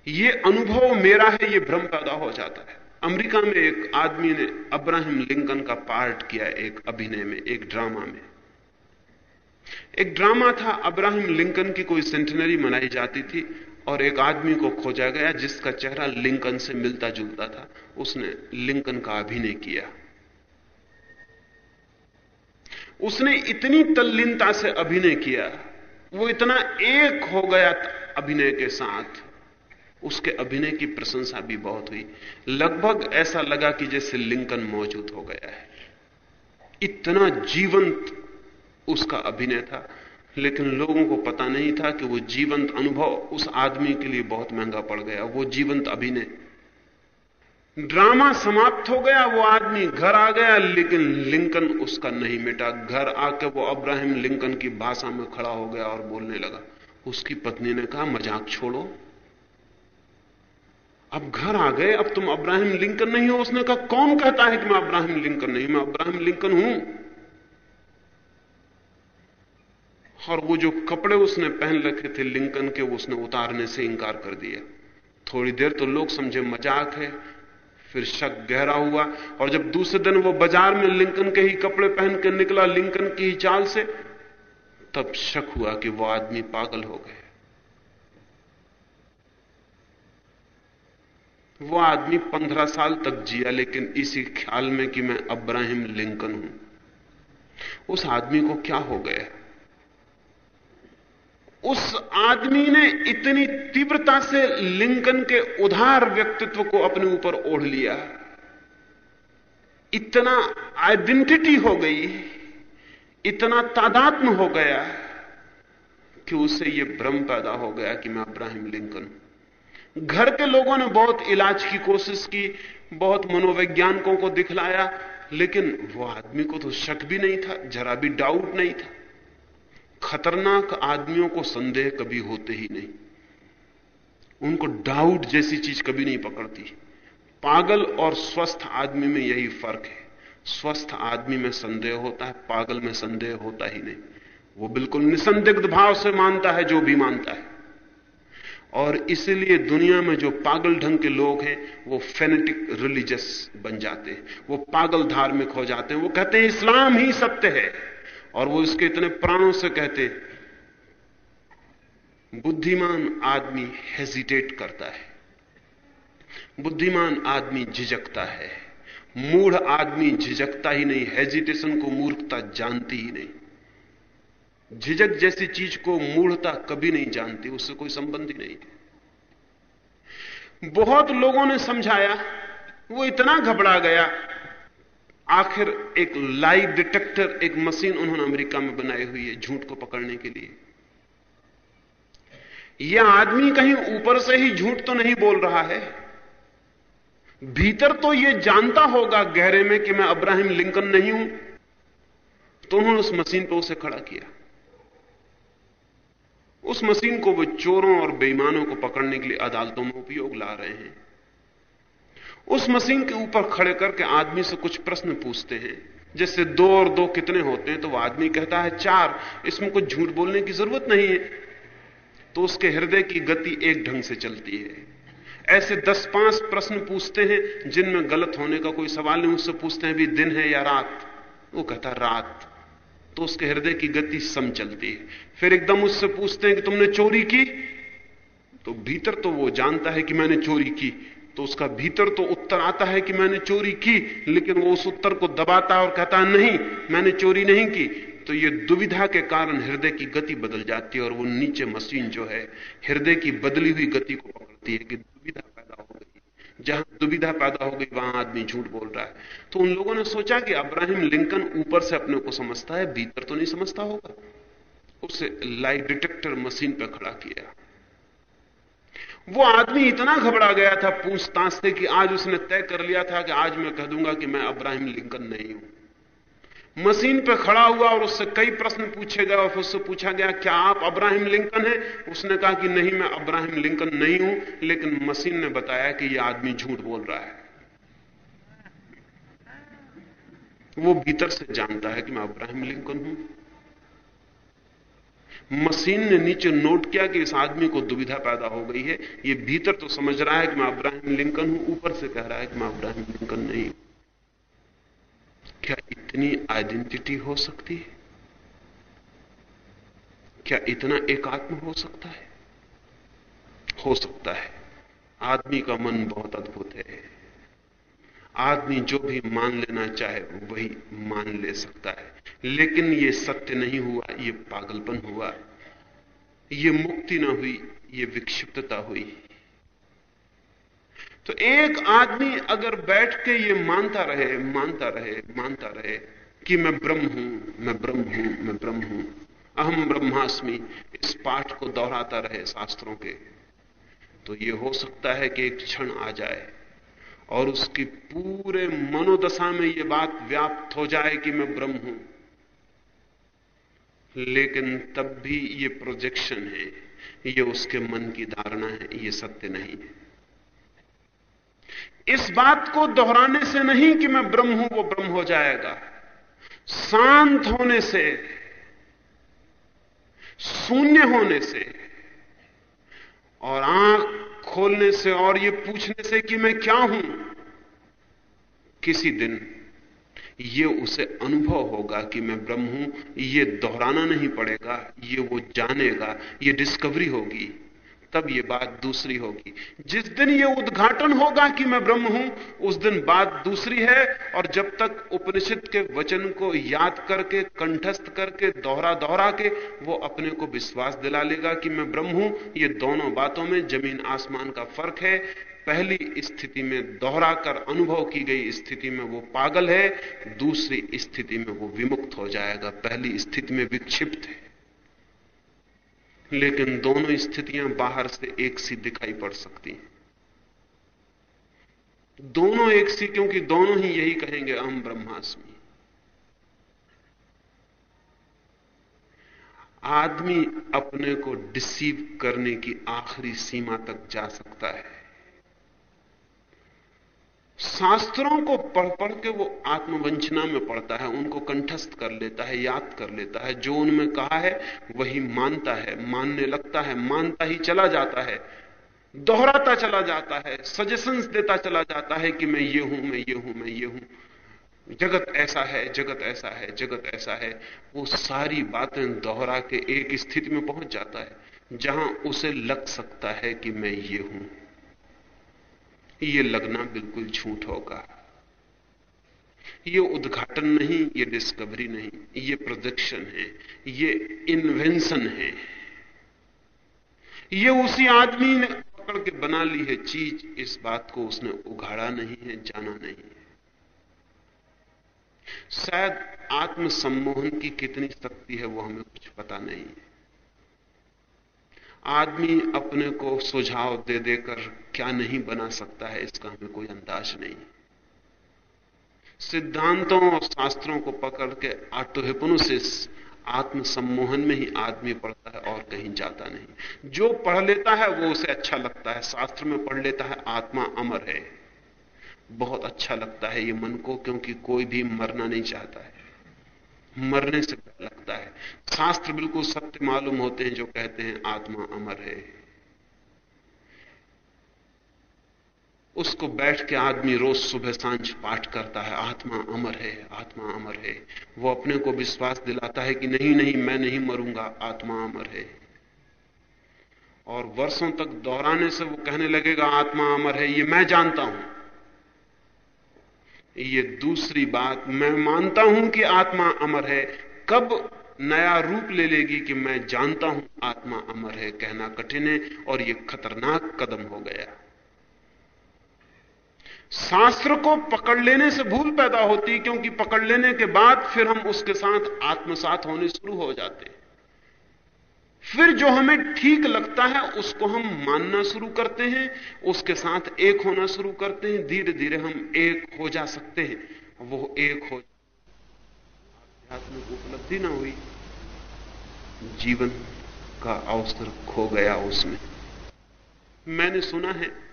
यह अनुभव मेरा है यह भ्रम पैदा हो जाता है। अमेरिका में एक आदमी ने अब्राहम लिंकन का पार्ट किया एक अभिनय में, एक ड्रामा में। एक ड्रामा था, अब्राहम लिंकन की कोई सेंटनरी मनाई जाती थी। और एक आदमी को खोजा गया जिसका चेहरा लिंकन से मिलता जुलता था। उसने लिंकन का अभिनय किया। उसने इतनी तल्लीनता से अभिनय किया। वो इतना एक हो गया अभिनय के साथ। उसके अभिनय की प्रशंसा भी बहुत हुई। लगभग ऐसा लगा कि जैसे लिंकन मौजूद हो गया है। इतना जीवंत उसका अभिनय था। लेकिन लोगों को पता नहीं था कि वो जीवंत अनुभव उस आदमी के लिए बहुत महँगा पड़ गया। वो जीवंत अभिनय। ड्रामा समाप्त हो गया, वो आदमी घर आ गया, लेकिन लिंकन उसका नहीं मिटा। घर आके वो अब्राहिम लिंकन की भाषा में खड़ा हो गया और बोलने लगा। उसकी पत्नी ने कहा, मज़ाक छोड़ो। अब घर आ गए, अब तुम अब्राहिम लिंकन नहीं हो। उसने कहा, कौन कहता है कि मैं अब्राहिम लिंकन नहीं? मैं अब्राहिम लिंकन हूँ। और वो जो कपड़े उसने पहन रखे थे लिंकन के उसने उतारने से इंकार कर दिया। थोड़ी देर तो लोग समझे मज़ाक है, फिर शक गहरा हुआ, और जब दूसरे दिन वो बाज़ार में लिंकन के ही कपड़े पहन के निकला लिंकन की ही चाल से, तब शक हुआ कि वो आदमी पागल हो गए वो आदमी पंद्रह साल तक जिया, लेकिन इसी ख्याल में कि मैं अब्राहिम लिंकन हूँ। उस आदमी को क्या हो गया? उस आदमी ने इतनी तीव्रता से लिंकन के उधार व्यक्तित्व को अपने ऊपर ओढ़ लिया। इतना आइडेंटिटी हो गई, इतना तादात्म हो गया कि उसे यह भ्रम पैदा हो गया कि मैं अब्राहिम लिंकन। घर के लोगों ने बहुत इलाज की कोशिश की, बहुत मनोवैज्ञानिकों को दिखलाया, लेकिन वो आदमी को तो शक भी नहीं था, जरा भी डाउट नहीं था। खतरनाक आदमियों को संदेह कभी होते ही नहीं। उनको डाउट जैसी चीज़ कभी नहीं पकड़ती। पागल और स्वस्थ आदमी में यही फ़र्क है। स्वस्थ आदमी में संदेह होता है, पागल में संदेह होता ही नहीं। वो बिल्कुल निसंदिग्ध भाव से मानता है, जो भी मानता है। और इसलिए दुनिया में जो पागल ढंग के लोग हैं, वो फेनेटिक रिलीजियस बन जाते हैं। वो पागल धार्मिक हो जाते हैं। वो कहते हैं, इस्लाम ही सत्य है। और वो इसके इतने प्राणों से कहते, बुद्धिमान आदमी हेजिटेट करता है। बुद्धिमान आदमी झिझकता है। मूढ़ आदमी झिझकता ही नहीं हेजिटेशन को मूर्खता जानती ही नहीं। झिझक जैसी चीज़ को मूढ़ता कभी नहीं जानती, उससे कोई संबंध ही नहीं। बहुत लोगों ने समझाया, वो इतना घबरा गया आखिर एक लाइव डिटेक्टर एक मशीन उन्होंने अमेरिका में बनाई हुई है झूठ को पकड़ने के लिए। यह आदमी कहीं ऊपर से ही झूठ तो नहीं बोल रहा है। भीतर तो यह जानता होगा गहरे में कि मैं अब्राहिम लिंकन नहीं हूँ तो उन्होंने उस मशीन पर उसे खड़ा किया। उस मशीन को वो चोरों और बेईमानों को पकड़ने के लिए अदालतों में उपयोग ला रहे हैं। उस मशीन के ऊपर खड़े करके आदमी से कुछ प्रश्न पूछते हैं। जैसे दो और दो कितने होते हैं तो वो आदमी कहता है, चार, इसमें कुछ झूठ बोलने की ज़रूरत नहीं है। तो उसके हृदय की गति एक ढंग से चलती है। ऐसे दस पाँच प्रश्न पूछते हैं, जिनमें गलत होने का कोई सवाल नहीं उससे पूछते हैं भी दिन है या रात? वो कहता रात। तो उसके हृदय की गति सम चलती है। फिर एकदम उससे पूछते हैं कि, तुमने चोरी की? तो भीतर तो वो जानता है कि मैंने चोरी की। तो उसका भीतर तो उत्तर आता है कि मैंने चोरी की, लेकिन वो उस उत्तर को दबाता और कहता, नहीं, मैंने चोरी नहीं की। तो ये दुविधा के कारण हृदय की गति बदल जाती है और वो नीचे मशीन जो है, हृदय की बदली हुई गति को पकड़ती है कि दुविधा पैदा हो गई जहाँ दुविधा पैदा हो गई, वहाँ आदमी झूठ बोल रहा है। तो उन लोगों ने सोचा कि अब्राहिम लिंकन ऊपर से अपने को समझता है, भीतर तो नहीं समझता होगा। उसे लाइट डिटेक्टर मशीन पर खड़ा किया। वो आदमी इतना घबरा गया था पूछताछ से कि, आज उसने तय कर लिया था कि आज मैं कह दूँगा कि मैं अब्राहिम लिंकन नहीं हूँ। मशीन पे खड़ा हुआ और उससे कई प्रश्न पूछे गए और उससे पूछा गया, क्या आप अब्राहिम लिंकन हैं? उसने कहा कि नहीं, मैं अब्राहिम लिंकन नहीं हूँ, लेकिन मशीन ने बताया कि यह आदमी झूठ बोल रहा है। वो भीतर से जानता है कि मैं अब्राहिम लिंकन हूँ। मशीन ने नीचे नोट किया कि इस आदमी को दुविधा पैदा हो गई है। ये भीतर तो समझ रहा है कि मैं अब्राहिम लिंकन हूँ, ऊपर से कह रहा है कि मैं अब्राहिम लिंकन नहीं हूँ। क्या इतनी आइडेंटिटी हो सकती है? क्या इतना एकात्म हो सकता है? हो सकता है। आदमी का मन बहुत अद्भुत है। आदमी जो भी मान लेना चाहे, वही मान ले सकता है। लेकिन ये सत्य नहीं हुआ, ये पागलपन हुआ। ये मुक्ति ना हुई, ये विक्षिप्तता हुई। तो एक आदमी अगर बैठ के ये मानता रहे मानता रहे मानता रहे कि मैं ब्रह्म हूँ, मैं ब्रह्म हूँ, मैं ब्रह्म हूँ, अहम ब्रह्मास्मि, इस पाठ को दोहराता रहे शास्त्रों के तो ये हो सकता है कि एक क्षण आ जाए। और उसकी पूरे मनोदशा में यह बात व्याप्त हो जाए कि मैं ब्रह्म हूँ। लेकिन तब भी ये प्रोजेक्शन है, ये उसके मन की धारणा है, ये सत्य नहीं है। इस बात को दोहराने से नहीं कि मैं ब्रह्म हूँ, वो ब्रह्म हो जाएगा। शांत होने से, शून्य होने से, और आँख खोलने से और ये पूछने से कि मैं क्या हूँ? किसी दिन ये उसे अनुभव होगा कि मैं ब्रह्म हूँ, ये दोहराना नहीं पड़ेगा, ये वो जानेगा, ये डिस्कवरी होगी। तब ये बात दूसरी होगी। जिस दिन ये उद्घाटन होगा कि मैं ब्रह्म हूँ, उस दिन बात दूसरी है, और जब तक उपनिषद के वचन को याद करके, कंठस्थ करके, दोहरा दोहरा के, वो अपने को विश्वास दिला लेगा कि मैं ब्रह्म हूँ। ये दोनों बातों में ज़मीन आसमान का फ़र्क है। पहली स्थिति में दोहरा कर अनुभव की गई स्थिति में वो पागल है, दूसरी स्थिति में वो विमुक्त हो जाएगा। पहली स्थिति में विक्षिप्त है। लेकिन दोनों स्थितियाँ बाहर से एक सी दिखाई पड़ सकती हैं। दोनों एक सी क्योंकि दोनों ही यही कहेंगे, अहम ब्रह्मास्मि। आदमी अपने को डिसीव करने की आखिरी सीमा तक जा सकता है। शास्त्रों को पढ़ पढ़ के वो आत्मवंचना में पड़ता है, उनको कंठस्थ कर लेता है, याद कर लेता है। जो उनमें कहा है, वही मानता है, मानने लगता है, मानता ही चला जाता है। दोहराता चला जाता है सजेशंस देता चला जाता है कि मैं ये हूँ, मैं ये हूँ, मैं ये हूँ। जगत ऐसा है, जगत ऐसा है, जगत ऐसा है। वो सारी बातें दोहरा के एक स्थिति में पहुँच जाता है, जहाँ उसे लग सकता है कि मैं ये हूँ। ये लगना बिल्कुल झूठ होगा। ये उद्घाटन नहीं, ये डिस्कवरी नहीं, ये प्रोजेक्शन है, ये इन्वेंशन है। ये उसी आदमी ने पकड़ के बना ली है चीज़, इस बात को उसने उघाड़ा नहीं है, जाना नहीं है। शायद आत्म सम्मोहन की कितनी शक्ति है वो हमें कुछ पता नहीं है। आदमी अपने को सुझाव दे देकर क्या नहीं बना सकता है, इसका हमें कोई अंदाज नहीं सिद्धांतों और शास्त्रों को पकड़ के आत्महिपनुसिस आत्म सम्मोहन में ही आदमी पढ़ता है और कहीं जाता नहीं। जो पढ़ लेता है, वो उसे अच्छा लगता है। शास्त्र में पढ़ लेता है, आत्मा अमर है। बहुत अच्छा लगता है ये मन को, क्योंकि कोई भी मरना नहीं चाहता है। मरने से लगता है। शास्त्र बिल्कुल सत्य मालूम होते हैं, जो कहते हैं, आत्मा अमर है। उसको बैठ के आदमी रोज सुबह साँझ पाठ करता है, आत्मा अमर है, आत्मा अमर है। वो अपने को विश्वास दिलाता है कि नहीं नहीं, मैं नहीं मरूँगा, आत्मा अमर है। और वर्षों तक दोहराने से वो कहने लगेगा, आत्मा अमर है, ये मैं जानता हूँ। ये दूसरी बात मैं मानता हूँ कि आत्मा अमर है। कब नया रूप ले लेगी कि मैं जानता हूँ आत्मा अमर है, कहना कठिन है और यह खतरनाक कदम हो गया। शास्त्र को पकड़ लेने से भूल पैदा होती, क्योंकि पकड़ लेने के बाद फिर हम उसके साथ आत्मसात होने शुरू हो जाते। फिर जो हमें ठीक लगता है, उसको हम मानना शुरू करते हैं, उसके साथ एक होना शुरू करते हैं धीरे धीरे हम एक हो जा सकते हैं। वो एक हो आध्यात्मिक उपलब्धि ना हुई, जीवन का अवसर खो गया उसमें। मैंने सुना है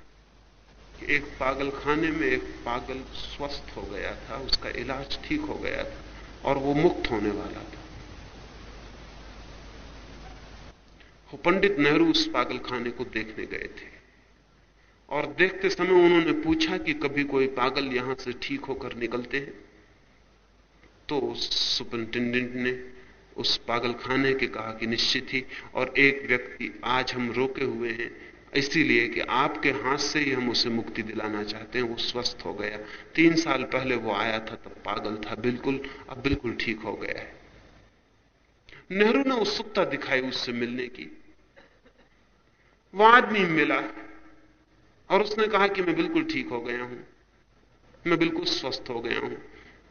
कि एक पागल खाने में एक पागल स्वस्थ हो गया था, उसका इलाज ठीक हो गया था, और वो मुक्त होने वाला था। वो पंडित नेहरू उस पागल खाने को देखने गए थे। और देखते समय उन्होंने पूछा कि कभी कोई पागल यहाँ से ठीक होकर निकलते हैं? तो सुपरिंटेंडेंट ने उस पागल खाने के कहा कि निश्चित ही, और एक व्यक्ति आज हम रोके हुए हैं, इसीलिए कि आपके हाथ से ही हम उसे मुक्ति दिलाना चाहते हैं, वो स्वस्थ हो गया। तीन साल पहले वो आया था, तब पागल था, बिल्कुल, अब बिल्कुल ठीक हो गया है। नेहरू ने उत्सुकता दिखाई उससे मिलने की। वह आदमी मिला और उसने कहा कि मैं बिल्कुल ठीक हो गया हूँ। मैं बिल्कुल स्वस्थ हो गया हूँ।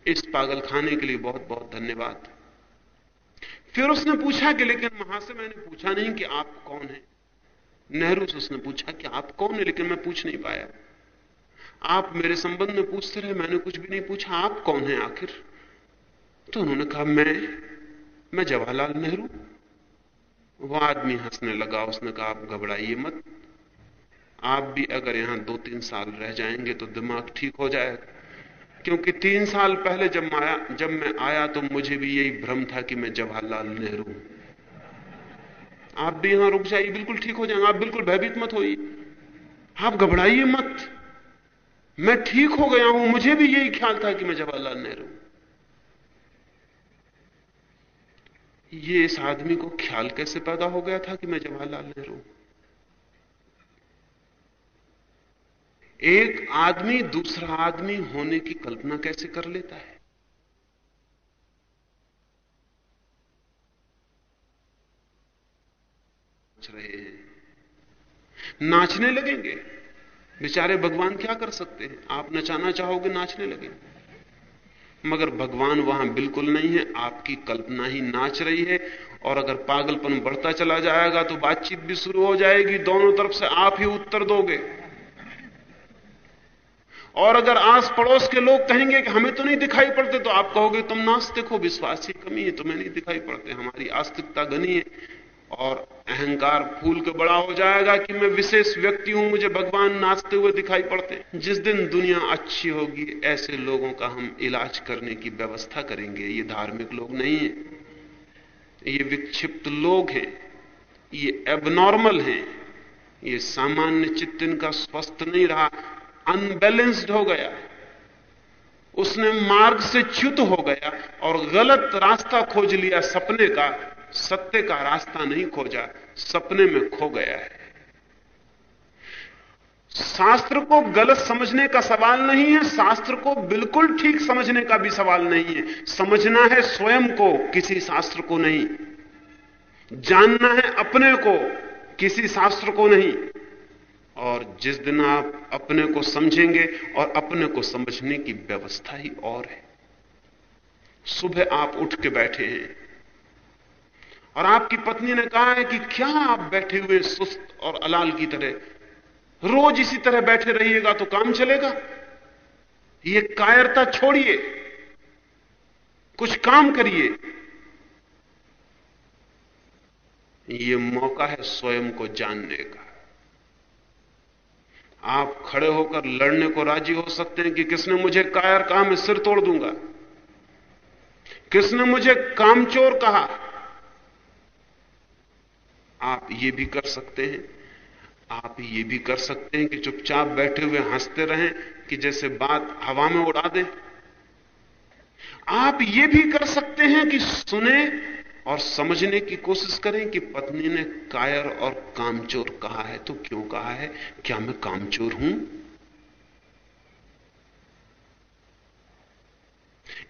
इस पागल खाने के लिए बहुत बहुत धन्यवाद। फिर उसने पूछा कि लेकिन वहाँ से मैंने पूछा नहीं कि आप कौन हैं? नेहरू से उसने पूछा कि आप कौन है? लेकिन मैं पूछ नहीं पाया। आप मेरे संबंध में पूछते रहे, मैंने कुछ भी नहीं पूछा। आप कौन है आखिर? तो उन्होंने कहा, मैं मैं जवाहरलाल नेहरू। वो आदमी हंसने लगा, उसने कहा, आप घबराइए मत। आप भी अगर यहाँ दो तीन साल रह जाएँगे तो दिमाग ठीक हो जाएगा क्योंकि तीन साल पहले जब आया जब मैं आया तो मुझे भी यही भ्रम था कि मैं जवाहरलाल नेहरू आप भी यहाँ रुक जाइए, बिल्कुल ठीक हो जाएँगे। आप बिल्कुल भयभीत मत होइए। आप घबराइए मत। मैं ठीक हो गया हूँ। मुझे भी यही ख्याल था कि मैं जवाहरलाल नेहरू ये इस आदमी को ख्याल कैसे पैदा हो गया था कि मैं जवाहरलाल नेहरू एक आदमी दूसरा आदमी होने की कल्पना कैसे कर लेता है? रहे हैं। नाचने लगेंगे। बेचारे भगवान क्या कर सकते हैं? आप नचाना चाहोगे, नाचने लगेंगे। मगर भगवान वहाँ बिल्कुल नहीं है, आपकी कल्पना ही नाच रही है, और अगर पागलपन बढ़ता चला जाएगा तो बातचीत भी शुरू हो जाएगी, दोनों तरफ़ से आप ही उत्तर दोगे। और अगर आस पड़ोस के लोग कहेंगे कि हमें तो नहीं दिखाई पड़ते तो आप कहोगे, तुम नास्तिक हो, विश्वास की कमी है, तुम्हें नहीं दिखाई पड़ते, हमारी आस्तिकता गनी है और अहंकार फूल के बड़ा हो जाएगा कि मैं विशेष व्यक्ति हूँ, मुझे भगवान नाचते हुए दिखाई पड़ते जिस दिन दुनिया अच्छी होगी, ऐसे लोगों का हम इलाज करने की व्यवस्था करेंगे। ये धार्मिक लोग नहीं है। ये विक्षिप्त लोग हैं। ये एबनॉर्मल हैं। ये सामान्य चित्त इनका स्वस्थ नहीं रहा अनबैलेंस्ड हो गया। उसने मार्ग से च्युत हो गया और गलत रास्ता खोज लिया सपने का। सत्य का रास्ता नहीं खोजा, सपने में खो गया है। शास्त्र को गलत समझने का सवाल नहीं है, शास्त्र को बिल्कुल ठीक समझने का भी सवाल नहीं है। समझना है स्वयं को, किसी शास्त्र को नहीं। जानना है अपने को, किसी शास्त्र को नहीं। और जिस दिन आप अपने को समझेंगे और अपने को समझने की व्यवस्था ही और है। सुबह आप उठ के बैठे हैं। और आपकी पत्नी ने कहा है कि क्या आप बैठे हुए सुस्त और अलाल की तरह? रोज इसी तरह बैठे रहिएगा तो काम चलेगा। ये कायरता छोड़िए। कुछ काम करिए। ये मौका है स्वयं को जानने का। आप खड़े होकर लड़ने को राज़ी हो सकते हैं कि किसने मुझे कायर कहा मैं सिर तोड़ दूँगा? किसने मुझे कामचोर कहा? आप ये भी कर सकते हैं। आप ये भी कर सकते हैं कि चुपचाप बैठे हुए हँसते रहें कि जैसे बात हवा में उड़ा दें। आप ये भी कर सकते हैं कि सुने और समझने की कोशिश करें कि पत्नी ने कायर और कामचोर कहा है। तो क्यों कहा है? क्या मैं कामचोर हूँ?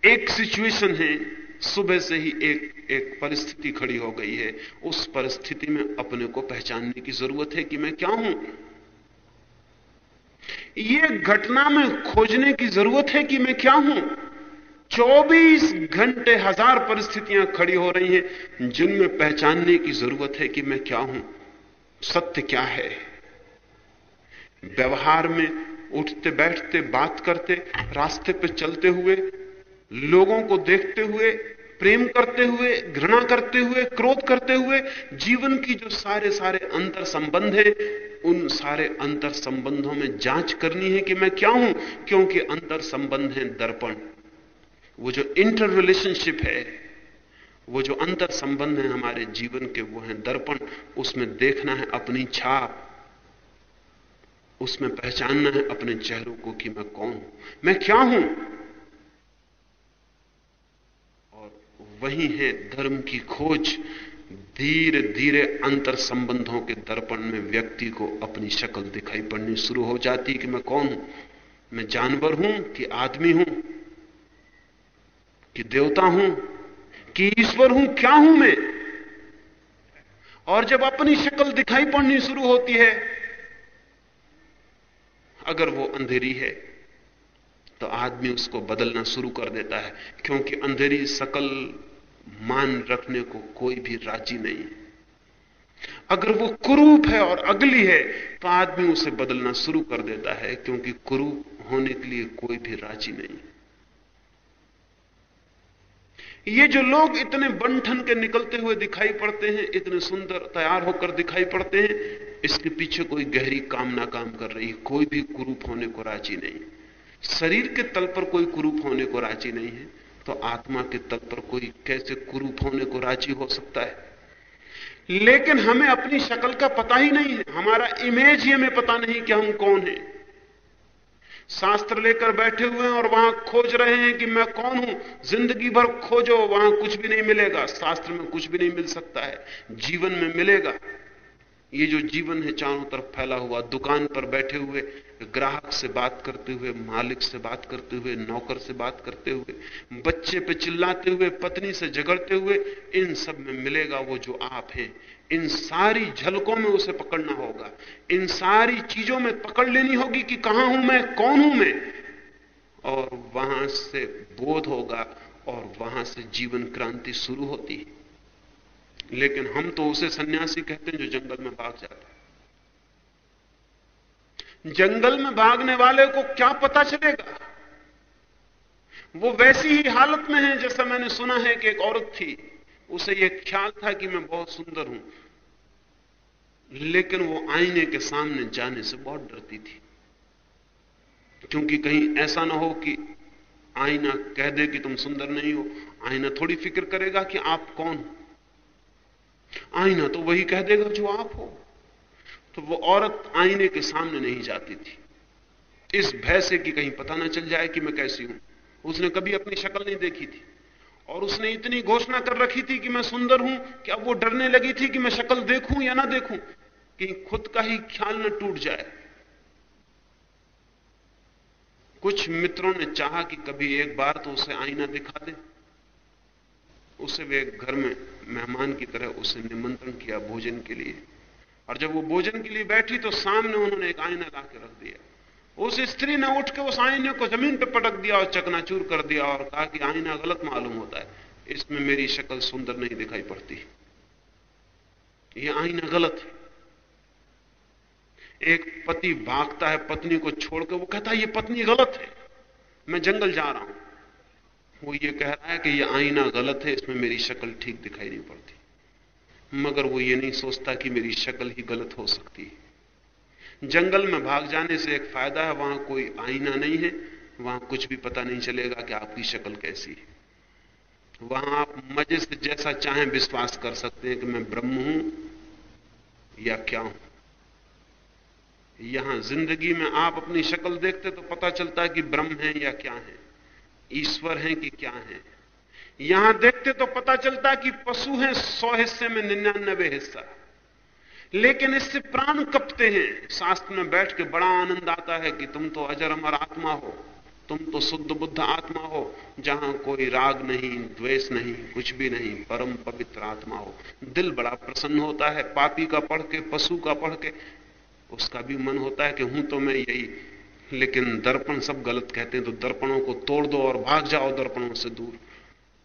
एक सिचुएशन है सुबह से ही एक एक परिस्थिति खड़ी हो गई है। उस परिस्थिति में अपने को पहचानने की ज़रूरत है कि मैं क्या हूँ। यह घटना में खोजने की ज़रूरत है कि मैं क्या हूँ। 24 घंटे हज़ार परिस्थितियाँ खड़ी हो रही हैं, जिनमें पहचानने की ज़रूरत है कि मैं क्या हूँ। सत्य क्या है? व्यवहार में उठते बैठते, बात करते, रास्ते पर चलते हुए लोगों को देखते हुए, प्रेम करते हुए, घृणा करते हुए, क्रोध करते हुए, जीवन की जो सारे सारे अंतर संबंध हैं, उन सारे अंतर संबंधों में जाँच करनी है कि मैं क्या हूँ, क्योंकि अंतर संबंध है दर्पण। वो जो इंटर रिलेशनशिप है, वो जो अंतर संबंध है हमारे जीवन के, वो है दर्पण। उसमें देखना है अपनी छाप। उसमें पहचानना है अपने चेहरों को कि मैं कौन हूँ। मैं क्या हूँ? वही है धर्म की खोज। धीरे धीरे अंतर संबंधों के दर्पण में व्यक्ति को अपनी शक्ल दिखाई पड़नी शुरू हो जाती कि मैं कौन? हूँ मैं जानवर हूँ कि आदमी हूँ? कि देवता हूँ? कि ईश्वर हूँ? क्या हूँ मैं? और जब अपनी शक्ल दिखाई पड़नी शुरू होती है, अगर वो अंधेरी है तो आदमी उसको बदलना शुरू कर देता है, क्योंकि अंधेरी शकल मान रखने को कोई भी राज़ी नहीं है। अगर वो कुरूप है और अगली है तो आदमी उसे बदलना शुरू कर देता है, क्योंकि कुरूप होने के लिए कोई भी राज़ी नहीं ये जो लोग इतने बंठन के निकलते हुए दिखाई पड़ते हैं, इतने सुंदर तैयार होकर दिखाई पड़ते हैं, इसके पीछे कोई गहरी कामना काम कर रही कोई भी कुरूप होने को राज़ी नहीं शरीर के तल पर कोई कुरूप होने को राज़ी नहीं है। तो आत्मा के तल पर कोई कैसे कुरूप होने को राज़ी हो सकता है? लेकिन हमें अपनी शक्ल का पता ही नहीं है। हमारा इमेज ही हमें पता नहीं कि हम कौन हैं। शास्त्र लेकर बैठे हुए हैं और वहाँ खोज रहे हैं कि मैं कौन हूँ। ज़िंदगी भर खोजो, वहाँ कुछ भी नहीं मिलेगा। शास्त्र में कुछ भी नहीं मिल सकता है। जीवन में मिलेगा। ये जो जीवन है चारों तरफ़ फैला हुआ, दुकान पर बैठे हुए, ग्राहक से बात करते हुए, मालिक से बात करते हुए, नौकर से बात करते हुए, बच्चे पे चिल्लाते हुए, पत्नी से झगड़ते हुए, इन सब में मिलेगा वो जो आप हैं। इन सारी झलकों में उसे पकड़ना होगा। इन सारी चीज़ों में पकड़ लेनी होगी कि कहाँ हूँ मैं, कौन हूँ मैं। और वहाँ से बोध होगा और वहाँ से जीवन क्रांति शुरू होती है। लेकिन हम तो उसे सन्यासी कहते हैं जो जंगल में भाग जाता है। जंगल में भागने वाले को क्या पता चलेगा? वो वैसी ही हालत में है, जैसा मैंने सुना है कि एक औरत थी। उसे यह ख्याल था कि मैं बहुत सुंदर हूँ। लेकिन वो आईने के सामने जाने से बहुत डरती थी। क्योंकि कहीं ऐसा ना हो कि आईना कह दे कि तुम सुंदर नहीं हो। आईना थोड़ी फ़िक्र करेगा कि आप कौन हो? आईना तो वही कह देगा जो आप हो। तो वो औरत आईने के सामने नहीं जाती थी। इस भय से कि कहीं पता ना चल जाए कि मैं कैसी हूँ। उसने कभी अपनी शक्ल नहीं देखी थी। और उसने इतनी घोषणा कर रखी थी कि मैं सुंदर हूँ कि अब वो डरने लगी थी कि मैं शक्ल देखूँ या ना देखूँ? कि खुद का ही ख्याल न टूट जाए। कुछ मित्रों ने चाहा कि कभी एक बार तो उसे आईना दिखा दे। उसे वे घर में मेहमान की तरह उसे निमंत्रण किया भोजन के लिए। और जब वो भोजन के लिए बैठी तो सामने उन्होंने एक आईना ला के रख दिया। उस स्त्री ने उठ के उस आईने को ज़मीन पर पटक दिया और चकनाचूर कर दिया और कहा कि आईना गलत मालूम होता है, इसमें मेरी शक्ल सुंदर नहीं दिखाई पड़ती। यह आईना गलत है। एक पति भागता है, पत्नी को छोड़कर वो कहता है, ये पत्नी गलत है। मैं जंगल जा रहा हूँ। वो ये कह रहा है कि ये आईना गलत है, इसमें मेरी शक्ल ठीक दिखाई नहीं पड़ती। मगर वो ये नहीं सोचता कि मेरी शक्ल ही गलत हो सकती है। जंगल में भाग जाने से एक फ़ायदा है, वहाँ कोई आईना नहीं है, वहाँ कुछ भी पता नहीं चलेगा कि आपकी शक्ल कैसी है। वहाँ आप मज़े से जैसा चाहें विश्वास कर सकते हैं कि मैं ब्रह्म हूँ या क्या हूँ। यहाँ ज़िंदगी में आप अपनी शक्ल देखते तो पता चलता है कि ब्रह्म है या क्या है। ईश्वर हैं कि क्या हैं? यहाँ देखते तो पता चलता कि पशु हैं सौ हिस्से में निन्यानबे हिस्सा। लेकिन इससे प्राण कपते हैं। शास्त्र में बैठ के बड़ा आनंद आता है कि तुम तो अजर अमर आत्मा हो। तुम तो शुद्ध बुद्ध आत्मा हो, जहाँ कोई राग नहीं, द्वेष नहीं, कुछ भी नहीं, परम पवित्र आत्मा हो। दिल बड़ा प्रसन्न होता है, पापी का पढ़ के, पशु का पढ़ के, उसका भी मन होता है कि हूँ तो मैं यही लेकिन दर्पण सब गलत कहते हैं तो दर्पणों को तोड़ दो और भाग जाओ दर्पणों से दूर।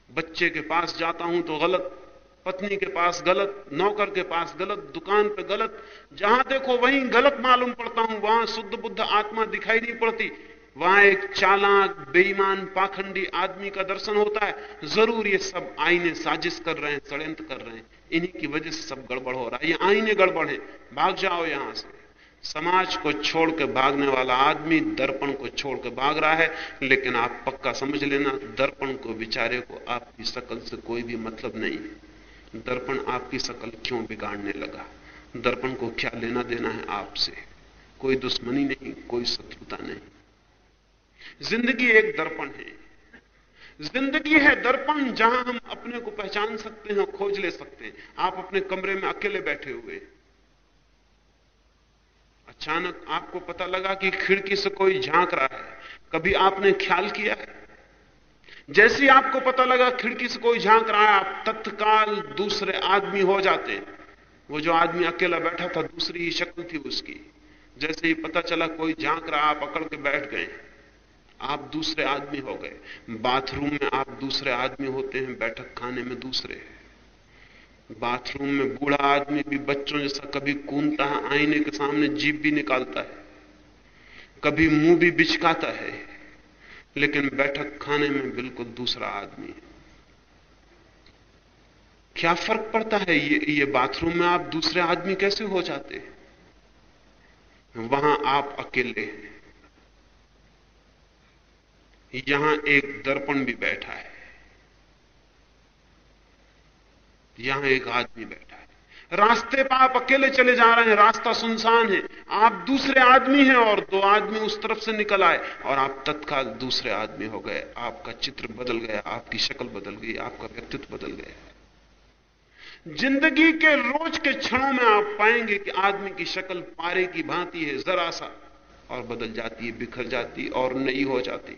बच्चे के पास जाता हूँ तो गलत, पत्नी के पास गलत, नौकर के पास गलत, दुकान पे गलत, जहाँ देखो वहीं गलत मालूम पड़ता हूँ, वहाँ शुद्ध बुद्ध आत्मा दिखाई नहीं पड़ती। वहाँ एक चालाक, बेईमान, पाखंडी आदमी का दर्शन होता है। ज़रूर ये सब आईने साजिश कर रहे हैं, षड्यंत्र कर रहे हैं। इन्हीं की वजह से सब गड़बड़ हो रहा है। ये आईने गड़बड़ है। भाग जाओ यहाँ से। समाज को छोड़ के भागने वाला आदमी दर्पण को छोड़ के भाग रहा है, लेकिन आप पक्का समझ लेना, दर्पण को बिचारे को आपकी शकल से कोई भी मतलब नहीं दर्पण आपकी शकल क्यों बिगाड़ने लगा? दर्पण को क्या लेना देना है आपसे? कोई दुश्मनी नहीं, कोई शत्रुता नहीं। ज़िंदगी एक दर्पण है। ज़िंदगी है दर्पण जहाँ हम अपने को पहचान सकते हैं, खोज ले सकते हैं। आप अपने कमरे में अकेले बैठे हुए हैं। अचानक आपको पता लगा कि खिड़की से कोई झाँक रहा है। कभी आपने ख्याल किया है? जैसे ही आपको पता लगा खिड़की से कोई झाँक रहा है, आप तत्काल दूसरे आदमी हो जाते। हैं वो जो आदमी अकेला बैठा था, दूसरी ही शक्ल थी उसकी। जैसे ही पता चला कोई झाँक रहा, आप अकड़ के बैठ गए। आप दूसरे आदमी हो गए। बाथरूम में आप दूसरे आदमी होते हैं, बैठक खाने में दूसरे हैं। बाथरूम में बूढ़ा आदमी भी बच्चों जैसा कभी कूदता है, आईने के सामने जीप भी निकालता है। कभी मुँह भी बिचकाता है। लेकिन बैठक खाने में बिल्कुल दूसरा आदमी है। क्या फ़र्क पड़ता है ये ये बाथरूम में आप दूसरे आदमी कैसे हो जाते हैं? वहाँ आप अकेले हैं। यहाँ एक दर्पण भी बैठा है। यहाँ एक आदमी बैठा है। रास्ते पर आप अकेले चले जा रहे हैं, रास्ता सुनसान है। आप दूसरे आदमी हैं और दो आदमी उस तरफ़ से निकल आए और आप तत्काल दूसरे आदमी हो गए। आपका चित्र बदल गया, आपकी शक्ल बदल गई, आपका व्यक्तित्व बदल गया। ज़िंदगी के रोज के क्षणों में आप पाएँगे कि आदमी की शक्ल पारे की भांति है, जरा सा, और बदल जाती है, बिखर जाती और नई हो जाती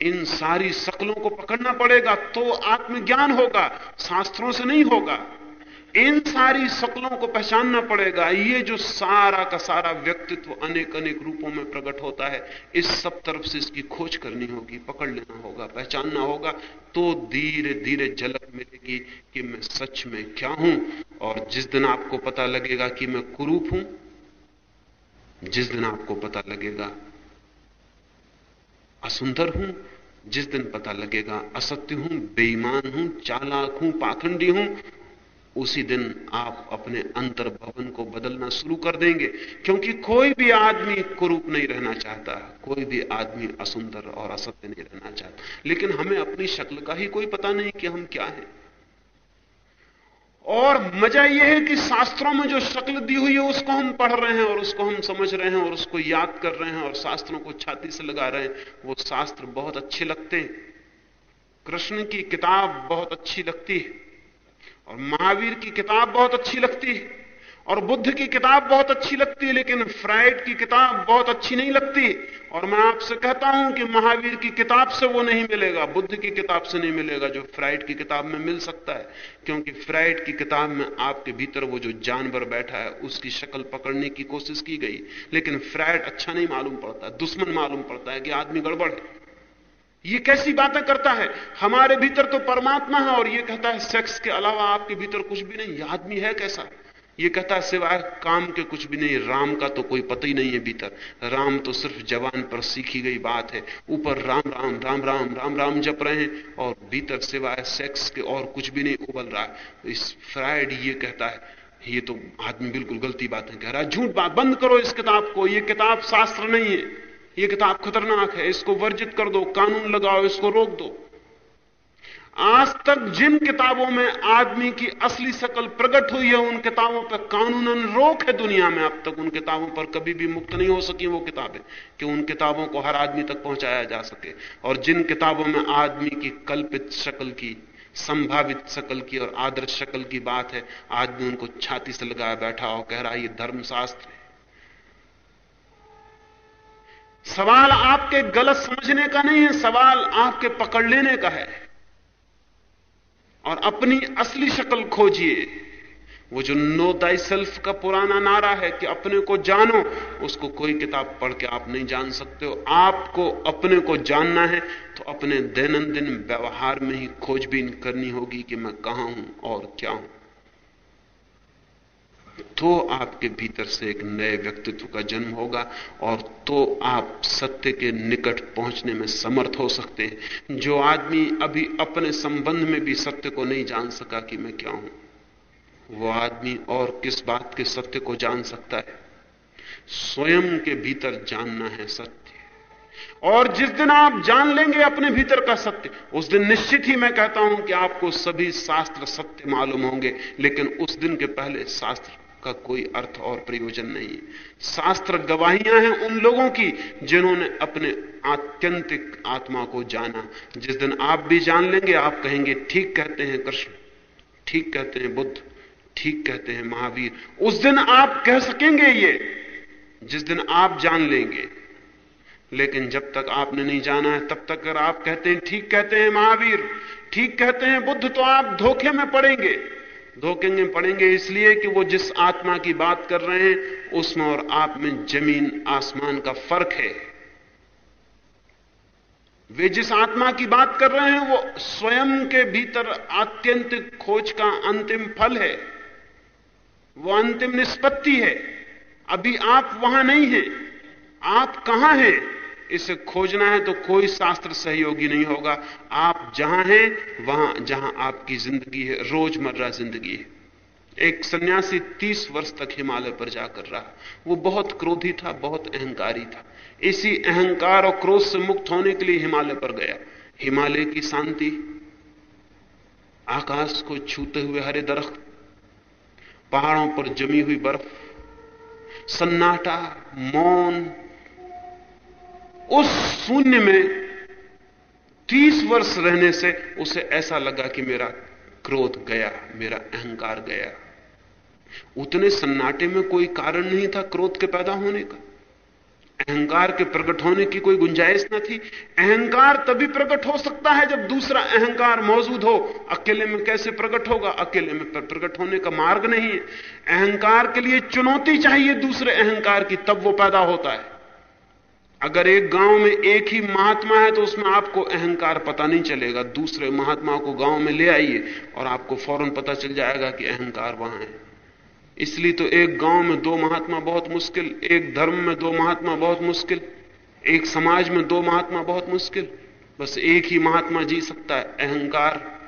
इन सारी शक्लों को पकड़ना पड़ेगा तो आत्मज्ञान होगा, शास्त्रों से नहीं होगा। इन सारी शक्लों को पहचानना पड़ेगा। ये जो सारा का सारा व्यक्तित्व अनेक अनेक रूपों में प्रकट होता है, इस सब तरफ़ से इसकी खोज करनी होगी, पकड़ लेना होगा, पहचानना होगा तो धीरे धीरे झलक मिलेगी कि मैं सच में क्या हूँ और जिस दिन आपको पता लगेगा कि मैं कुरूप हूँ, जिस दिन आपको पता लगेगा असुंदर हूँ, जिस दिन पता लगेगा असत्य हूँ, बेईमान हूँ, चालाक हूँ, पाखंडी हूँ, उसी दिन आप अपने अंतर भवन को बदलना शुरू कर देंगे। क्योंकि कोई भी आदमी कुरूप नहीं रहना चाहता, कोई भी आदमी असुंदर और असत्य नहीं रहना चाहता। लेकिन हमें अपनी शक्ल का ही कोई पता नहीं कि हम क्या हैं। और मज़ा यह है कि शास्त्रों में जो शक्ल दी हुई है, उसको हम पढ़ रहे हैं और उसको हम समझ रहे हैं और उसको याद कर रहे हैं और शास्त्रों को छाती से लगा रहे हैं। वो शास्त्र बहुत अच्छे लगते हैं। कृष्ण की किताब बहुत अच्छी लगती है और महावीर की किताब बहुत अच्छी लगती है। और बुद्ध की किताब बहुत अच्छी लगती है, लेकिन फ्राइड की किताब बहुत अच्छी नहीं लगती। और मैं आपसे कहता हूँ कि महावीर की किताब से वो नहीं मिलेगा, बुद्ध की किताब से नहीं मिलेगा जो फ्राइड की किताब में मिल सकता है। क्योंकि फ्राइड की किताब में आपके भीतर वो जो जानवर बैठा है, उसकी शक्ल पकड़ने की कोशिश की गई। लेकिन फ्राइड अच्छा नहीं मालूम पड़ता, दुश्मन मालूम पड़ता है कि आदमी गड़बड़ है। ये कैसी बातें करता है? हमारे भीतर तो परमात्मा है और ये कहता है, सेक्स के अलावा आपके भीतर कुछ भी नहीं आदमी है कैसा? ये कहता है, सिवाय काम के कुछ भी नहीं, राम का तो कोई पता ही नहीं है भीतर। राम तो सिर्फ़ जवान पर सीखी गई बात है। ऊपर राम राम राम राम राम राम जप रहे हैं और भीतर सिवाय सेक्स के और कुछ भी नहीं उबल रहा है। इस फ्राइड ये कहता है, ये तो आदमी बिल्कुल गलती बातें कह रहा है, झूठ बात बंद करो इस किताब को, ये किताब शास्त्र नहीं है। ये किताब खतरनाक है, इसको वर्जित कर दो, कानून लगाओ, इसको रोक दो। आज तक जिन किताबों में आदमी की असली शकल प्रकट हुई है, उन किताबों पर कानूनन रोक है दुनिया में अब तक। उन किताबों पर कभी भी मुक्त नहीं हो सकी वो किताबें, कि उन किताबों को हर आदमी तक पहुँचाया जा सके। और जिन किताबों में आदमी की कल्पित शक्ल की, संभावित शकल की और आदर्श शक्ल की बात है, आदमी उनको छाती से लगाया बैठा और कह रहा है, ये धर्मशास्त्र सवाल आपके गलत समझने का नहीं है, सवाल आपके पकड़ लेने का है। और अपनी असली शक्ल खोजिए। वो जो नो दाई सेल्फ का पुराना नारा है कि अपने को जानो, उसको कोई किताब पढ़ के आप नहीं जान सकते हो। आपको अपने को जानना है तो अपने दैनंदिन व्यवहार में ही खोजबीन करनी होगी कि मैं कहाँ हूँ और क्या हूँ। तो आपके भीतर से एक नए व्यक्तित्व का जन्म होगा और तो आप सत्य के निकट पहुँचने में समर्थ हो सकते हैं। जो आदमी अभी अपने संबंध में भी सत्य को नहीं जान सका कि मैं क्या हूँ, वो आदमी और किस बात के सत्य को जान सकता है? स्वयं के भीतर जानना है सत्य। और जिस दिन आप जान लेंगे अपने भीतर का सत्य, उस दिन निश्चित ही मैं कहता हूँ कि आपको सभी शास्त्र सत्य मालूम होंगे, लेकिन उस दिन के पहले शास्त्र का कोई अर्थ और प्रयोजन नहीं। शास्त्र गवाहियाँ हैं उन लोगों की, जिन्होंने अपने आत्यंतिक आत्मा को जाना। जिस दिन आप भी जान लेंगे, आप कहेंगे, ठीक कहते हैं कृष्ण, ठीक कहते हैं बुद्ध, ठीक कहते हैं महावीर। उस दिन आप कह सकेंगे ये, जिस दिन आप जान लेंगे। लेकिन जब तक आपने नहीं जाना है, तब तक अगर आप कहते हैं, ठीक कहते हैं महावीर, ठीक कहते हैं बुद्ध तो आप धोखे में पड़ेंगे। धोखे में पड़ेंगे इसलिए कि वो जिस आत्मा की बात कर रहे हैं, उसमें और आप में ज़मीन आसमान का फ़र्क है। वे जिस आत्मा की बात कर रहे हैं, वो स्वयं के भीतर आत्यंतिक खोज का अंतिम फल है। वो अंतिम निष्पत्ति है। अभी आप वहाँ नहीं हैं। आप कहाँ हैं? इसे खोजना है तो कोई शास्त्र सहयोगी नहीं होगा। आप जहाँ हैं, वहाँ जहाँ आपकी ज़िंदगी है, रोज़मर्रा ज़िंदगी है। एक सन्यासी तीस वर्ष तक हिमालय पर जाकर रहा। वो बहुत क्रोधी था, बहुत अहंकारी था। इसी अहंकार और क्रोध से मुक्त होने के लिए हिमालय पर गया। हिमालय की शांति, आकाश को छूते हुए हरे दरख्त, पहाड़ों पर जमी हुई बर्फ़, सन्नाटा, मौन उस शून्य में तीस वर्ष रहने से उसे ऐसा लगा कि मेरा क्रोध गया, मेरा अहंकार गया। उतने सन्नाटे में कोई कारण नहीं था क्रोध के पैदा होने का। अहंकार के प्रकट होने की कोई गुंजाइश न थी। अहंकार तभी प्रकट हो सकता है जब दूसरा अहंकार मौजूद हो। अकेले में कैसे प्रकट होगा? अकेले में प्रकट होने का मार्ग नहीं है। अहंकार के लिए चुनौती चाहिए दूसरे अहंकार की, तब वो पैदा होता है। अगर एक गाँव में एक ही महात्मा है तो उसमें आपको अहंकार पता नहीं चलेगा। दूसरे महात्मा को गाँव में ले आइए और आपको फ़ौरन पता चल जाएगा कि अहंकार वहाँ है। इसलिए तो एक गाँव में दो महात्मा बहुत मुश्किल, एक धर्म में दो महात्मा बहुत मुश्किल, एक समाज में दो महात्मा बहुत मुश्किल। बस एक ही महात्मा जी सकता है, अहंकार।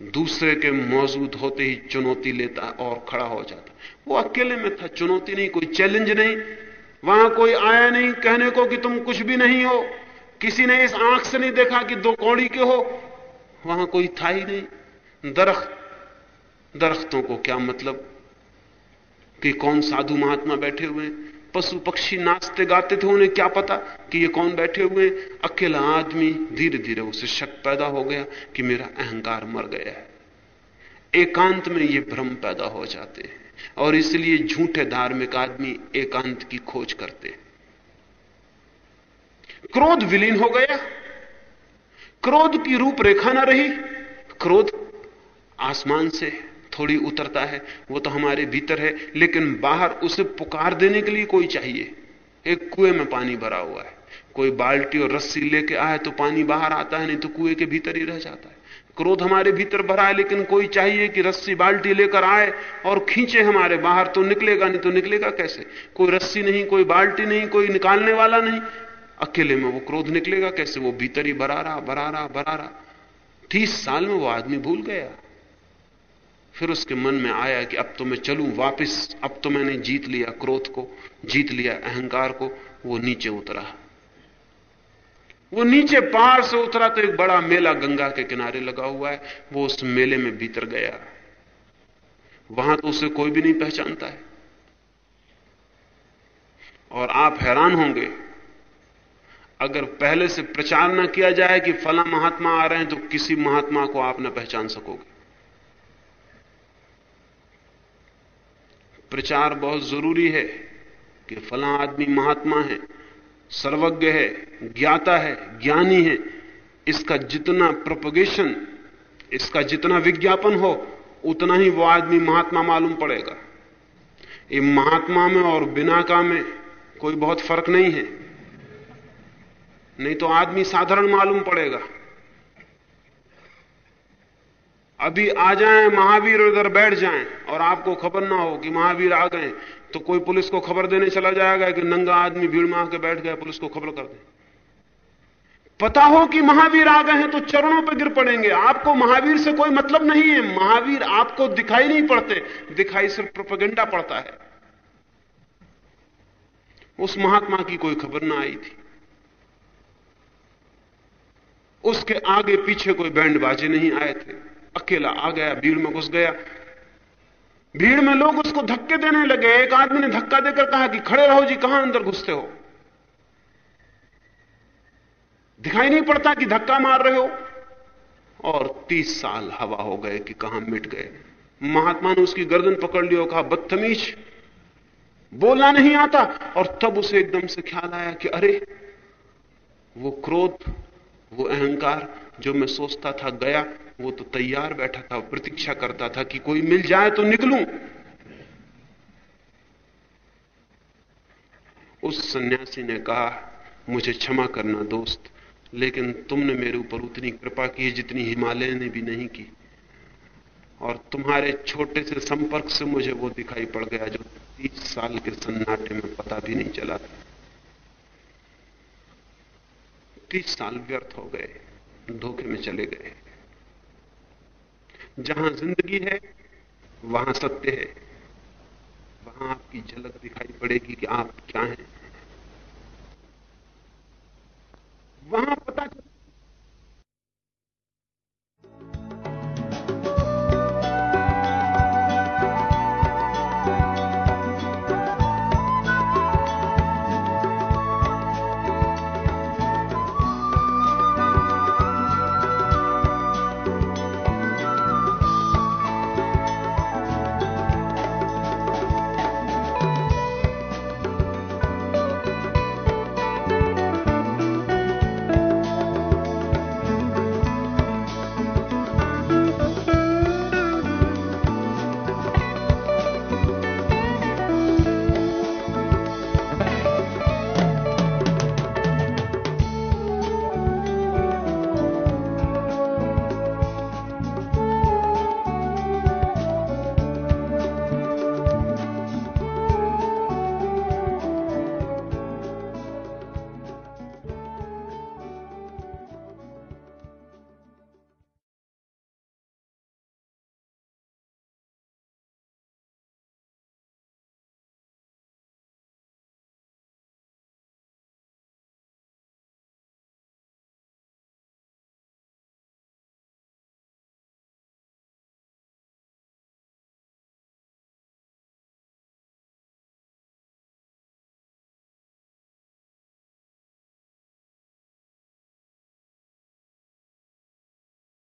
दूसरे के मौजूद होते ही चुनौती लेता और खड़ा हो जाता। वो अकेले में था, चुनौती नहीं, कोई चैलेंज नहीं। वहाँ कोई आया नहीं कहने को कि तुम कुछ भी नहीं हो। किसी ने इस आँख से नहीं देखा कि दो कौड़ी के हो। वहाँ कोई था ही नहीं। दरख्त, दरख्तों को क्या मतलब? कि कौन साधु महात्मा बैठे हुए पशु पक्षी नाचते गाते थे, उन्हें क्या पता कि ये कौन बैठे हुए अकेला आदमी धीरे धीरे उसे शक पैदा हो गया कि मेरा अहंकार मर गया है। एकांत में ये भ्रम पैदा हो जाते हैं। और इसलिए झूठे धार्मिक आदमी एकांत की खोज करते क्रोध विलीन हो गया। क्रोध की रूपरेखा ना रही। क्रोध आसमान से थोड़ी उतरता है। वो तो हमारे भीतर है, लेकिन बाहर उसे पुकार देने के लिए कोई चाहिए। एक कुएँ में पानी भरा हुआ है। कोई बाल्टी और रस्सी लेके आए तो पानी बाहर आता है, नहीं तो कुएँ के भीतर ही रह जाता है। क्रोध हमारे भीतर भरा है, लेकिन कोई चाहिए कि रस्सी बाल्टी लेकर आए और खींचे हमारे बाहर तो निकलेगा, नहीं तो निकलेगा कैसे? कोई रस्सी नहीं, कोई बाल्टी नहीं, कोई निकालने वाला नहीं। अकेले में वो क्रोध निकलेगा कैसे? वो भीतर ही भरा रहा भरा रहा भरा रहा। तीस साल में वो आदमी भूल गया। फिर उसके मन में आया कि अब तो मैं चलूँ वापस, अब तो मैंने जीत लिया क्रोध को, जीत लिया अहंकार को, वो नीचे उतरा। वो नीचे पहाड़ से उतरा तो एक बड़ा मेला गंगा के किनारे लगा हुआ है। वो उस मेले में भीतर गया। वहाँ तो उसे कोई भी नहीं पहचानता है। और आप हैरान होंगे, अगर पहले से प्रचार ना किया जाए कि फला महात्मा आ रहे हैं तो किसी महात्मा को आप ना पहचान सकोगे। प्रचार बहुत ज़रूरी है कि फला आदमी महात्मा है। सर्वज्ञ है, ज्ञाता है, ज्ञानी है। इसका जितना प्रोपोगेशन इसका जितना विज्ञापन हो, उतना ही वो आदमी महात्मा मालूम पड़ेगा। ये महात्मा में और बिना का में कोई बहुत फ़र्क नहीं है। नहीं तो आदमी साधारण मालूम पड़ेगा। अभी आ जाएँ, महावीर उधर बैठ जाएँ, और आपको खबर ना हो कि महावीर आ गए तो कोई पुलिस को खबर देने चला जाएगा कि नंगा आदमी भीड़ में आके बैठ गया, पुलिस को खबर कर दे। पता हो कि महावीर आ गए हैं तो चरणों पर गिर पड़ेंगे। आपको महावीर से कोई मतलब नहीं है। महावीर आपको दिखाई नहीं पड़ते, दिखाई सिर्फ़ प्रोपेगेंडा पड़ता है। उस महात्मा की कोई खबर ना आई थी। उसके आगे पीछे कोई बैंड बाजे नहीं आए थे। अकेला आ गया, भीड़ में घुस गया। भीड़ में लोग उसको धक्के देने लगे। एक आदमी ने धक्का देकर कहा कि खड़े रहो जी, कहाँ अंदर घुसते हो? दिखाई नहीं पड़ता कि धक्का मार रहे हो। और तीस साल हवा हो गए कि कहाँ मिट गए। महात्मा ने उसकी गर्दन पकड़ लिया कहा, बदतमीज, बोलना नहीं आता। और तब उसे एकदम से ख्याल आया कि अरे, वो क्रोध, वो अहंकार जो मैं सोचता था गया वो तो तैयार बैठा था, प्रतीक्षा करता था कि कोई मिल जाए तो निकलूं। उस सन्यासी ने कहा, मुझे क्षमा करना दोस्त, लेकिन तुमने मेरे ऊपर उतनी कृपा की जितनी हिमालय ने भी नहीं की। और तुम्हारे छोटे से संपर्क से मुझे वो दिखाई पड़ गया जो तीस साल के सन्नाटे में पता भी नहीं चला था। तीस साल व्यर्थ हो गए, धोखे में चले गए। जहाँ ज़िंदगी है, वहाँ सत्य है। वहाँ आपकी झलक दिखाई पड़ेगी कि आप क्या हैं। वहाँ पता चल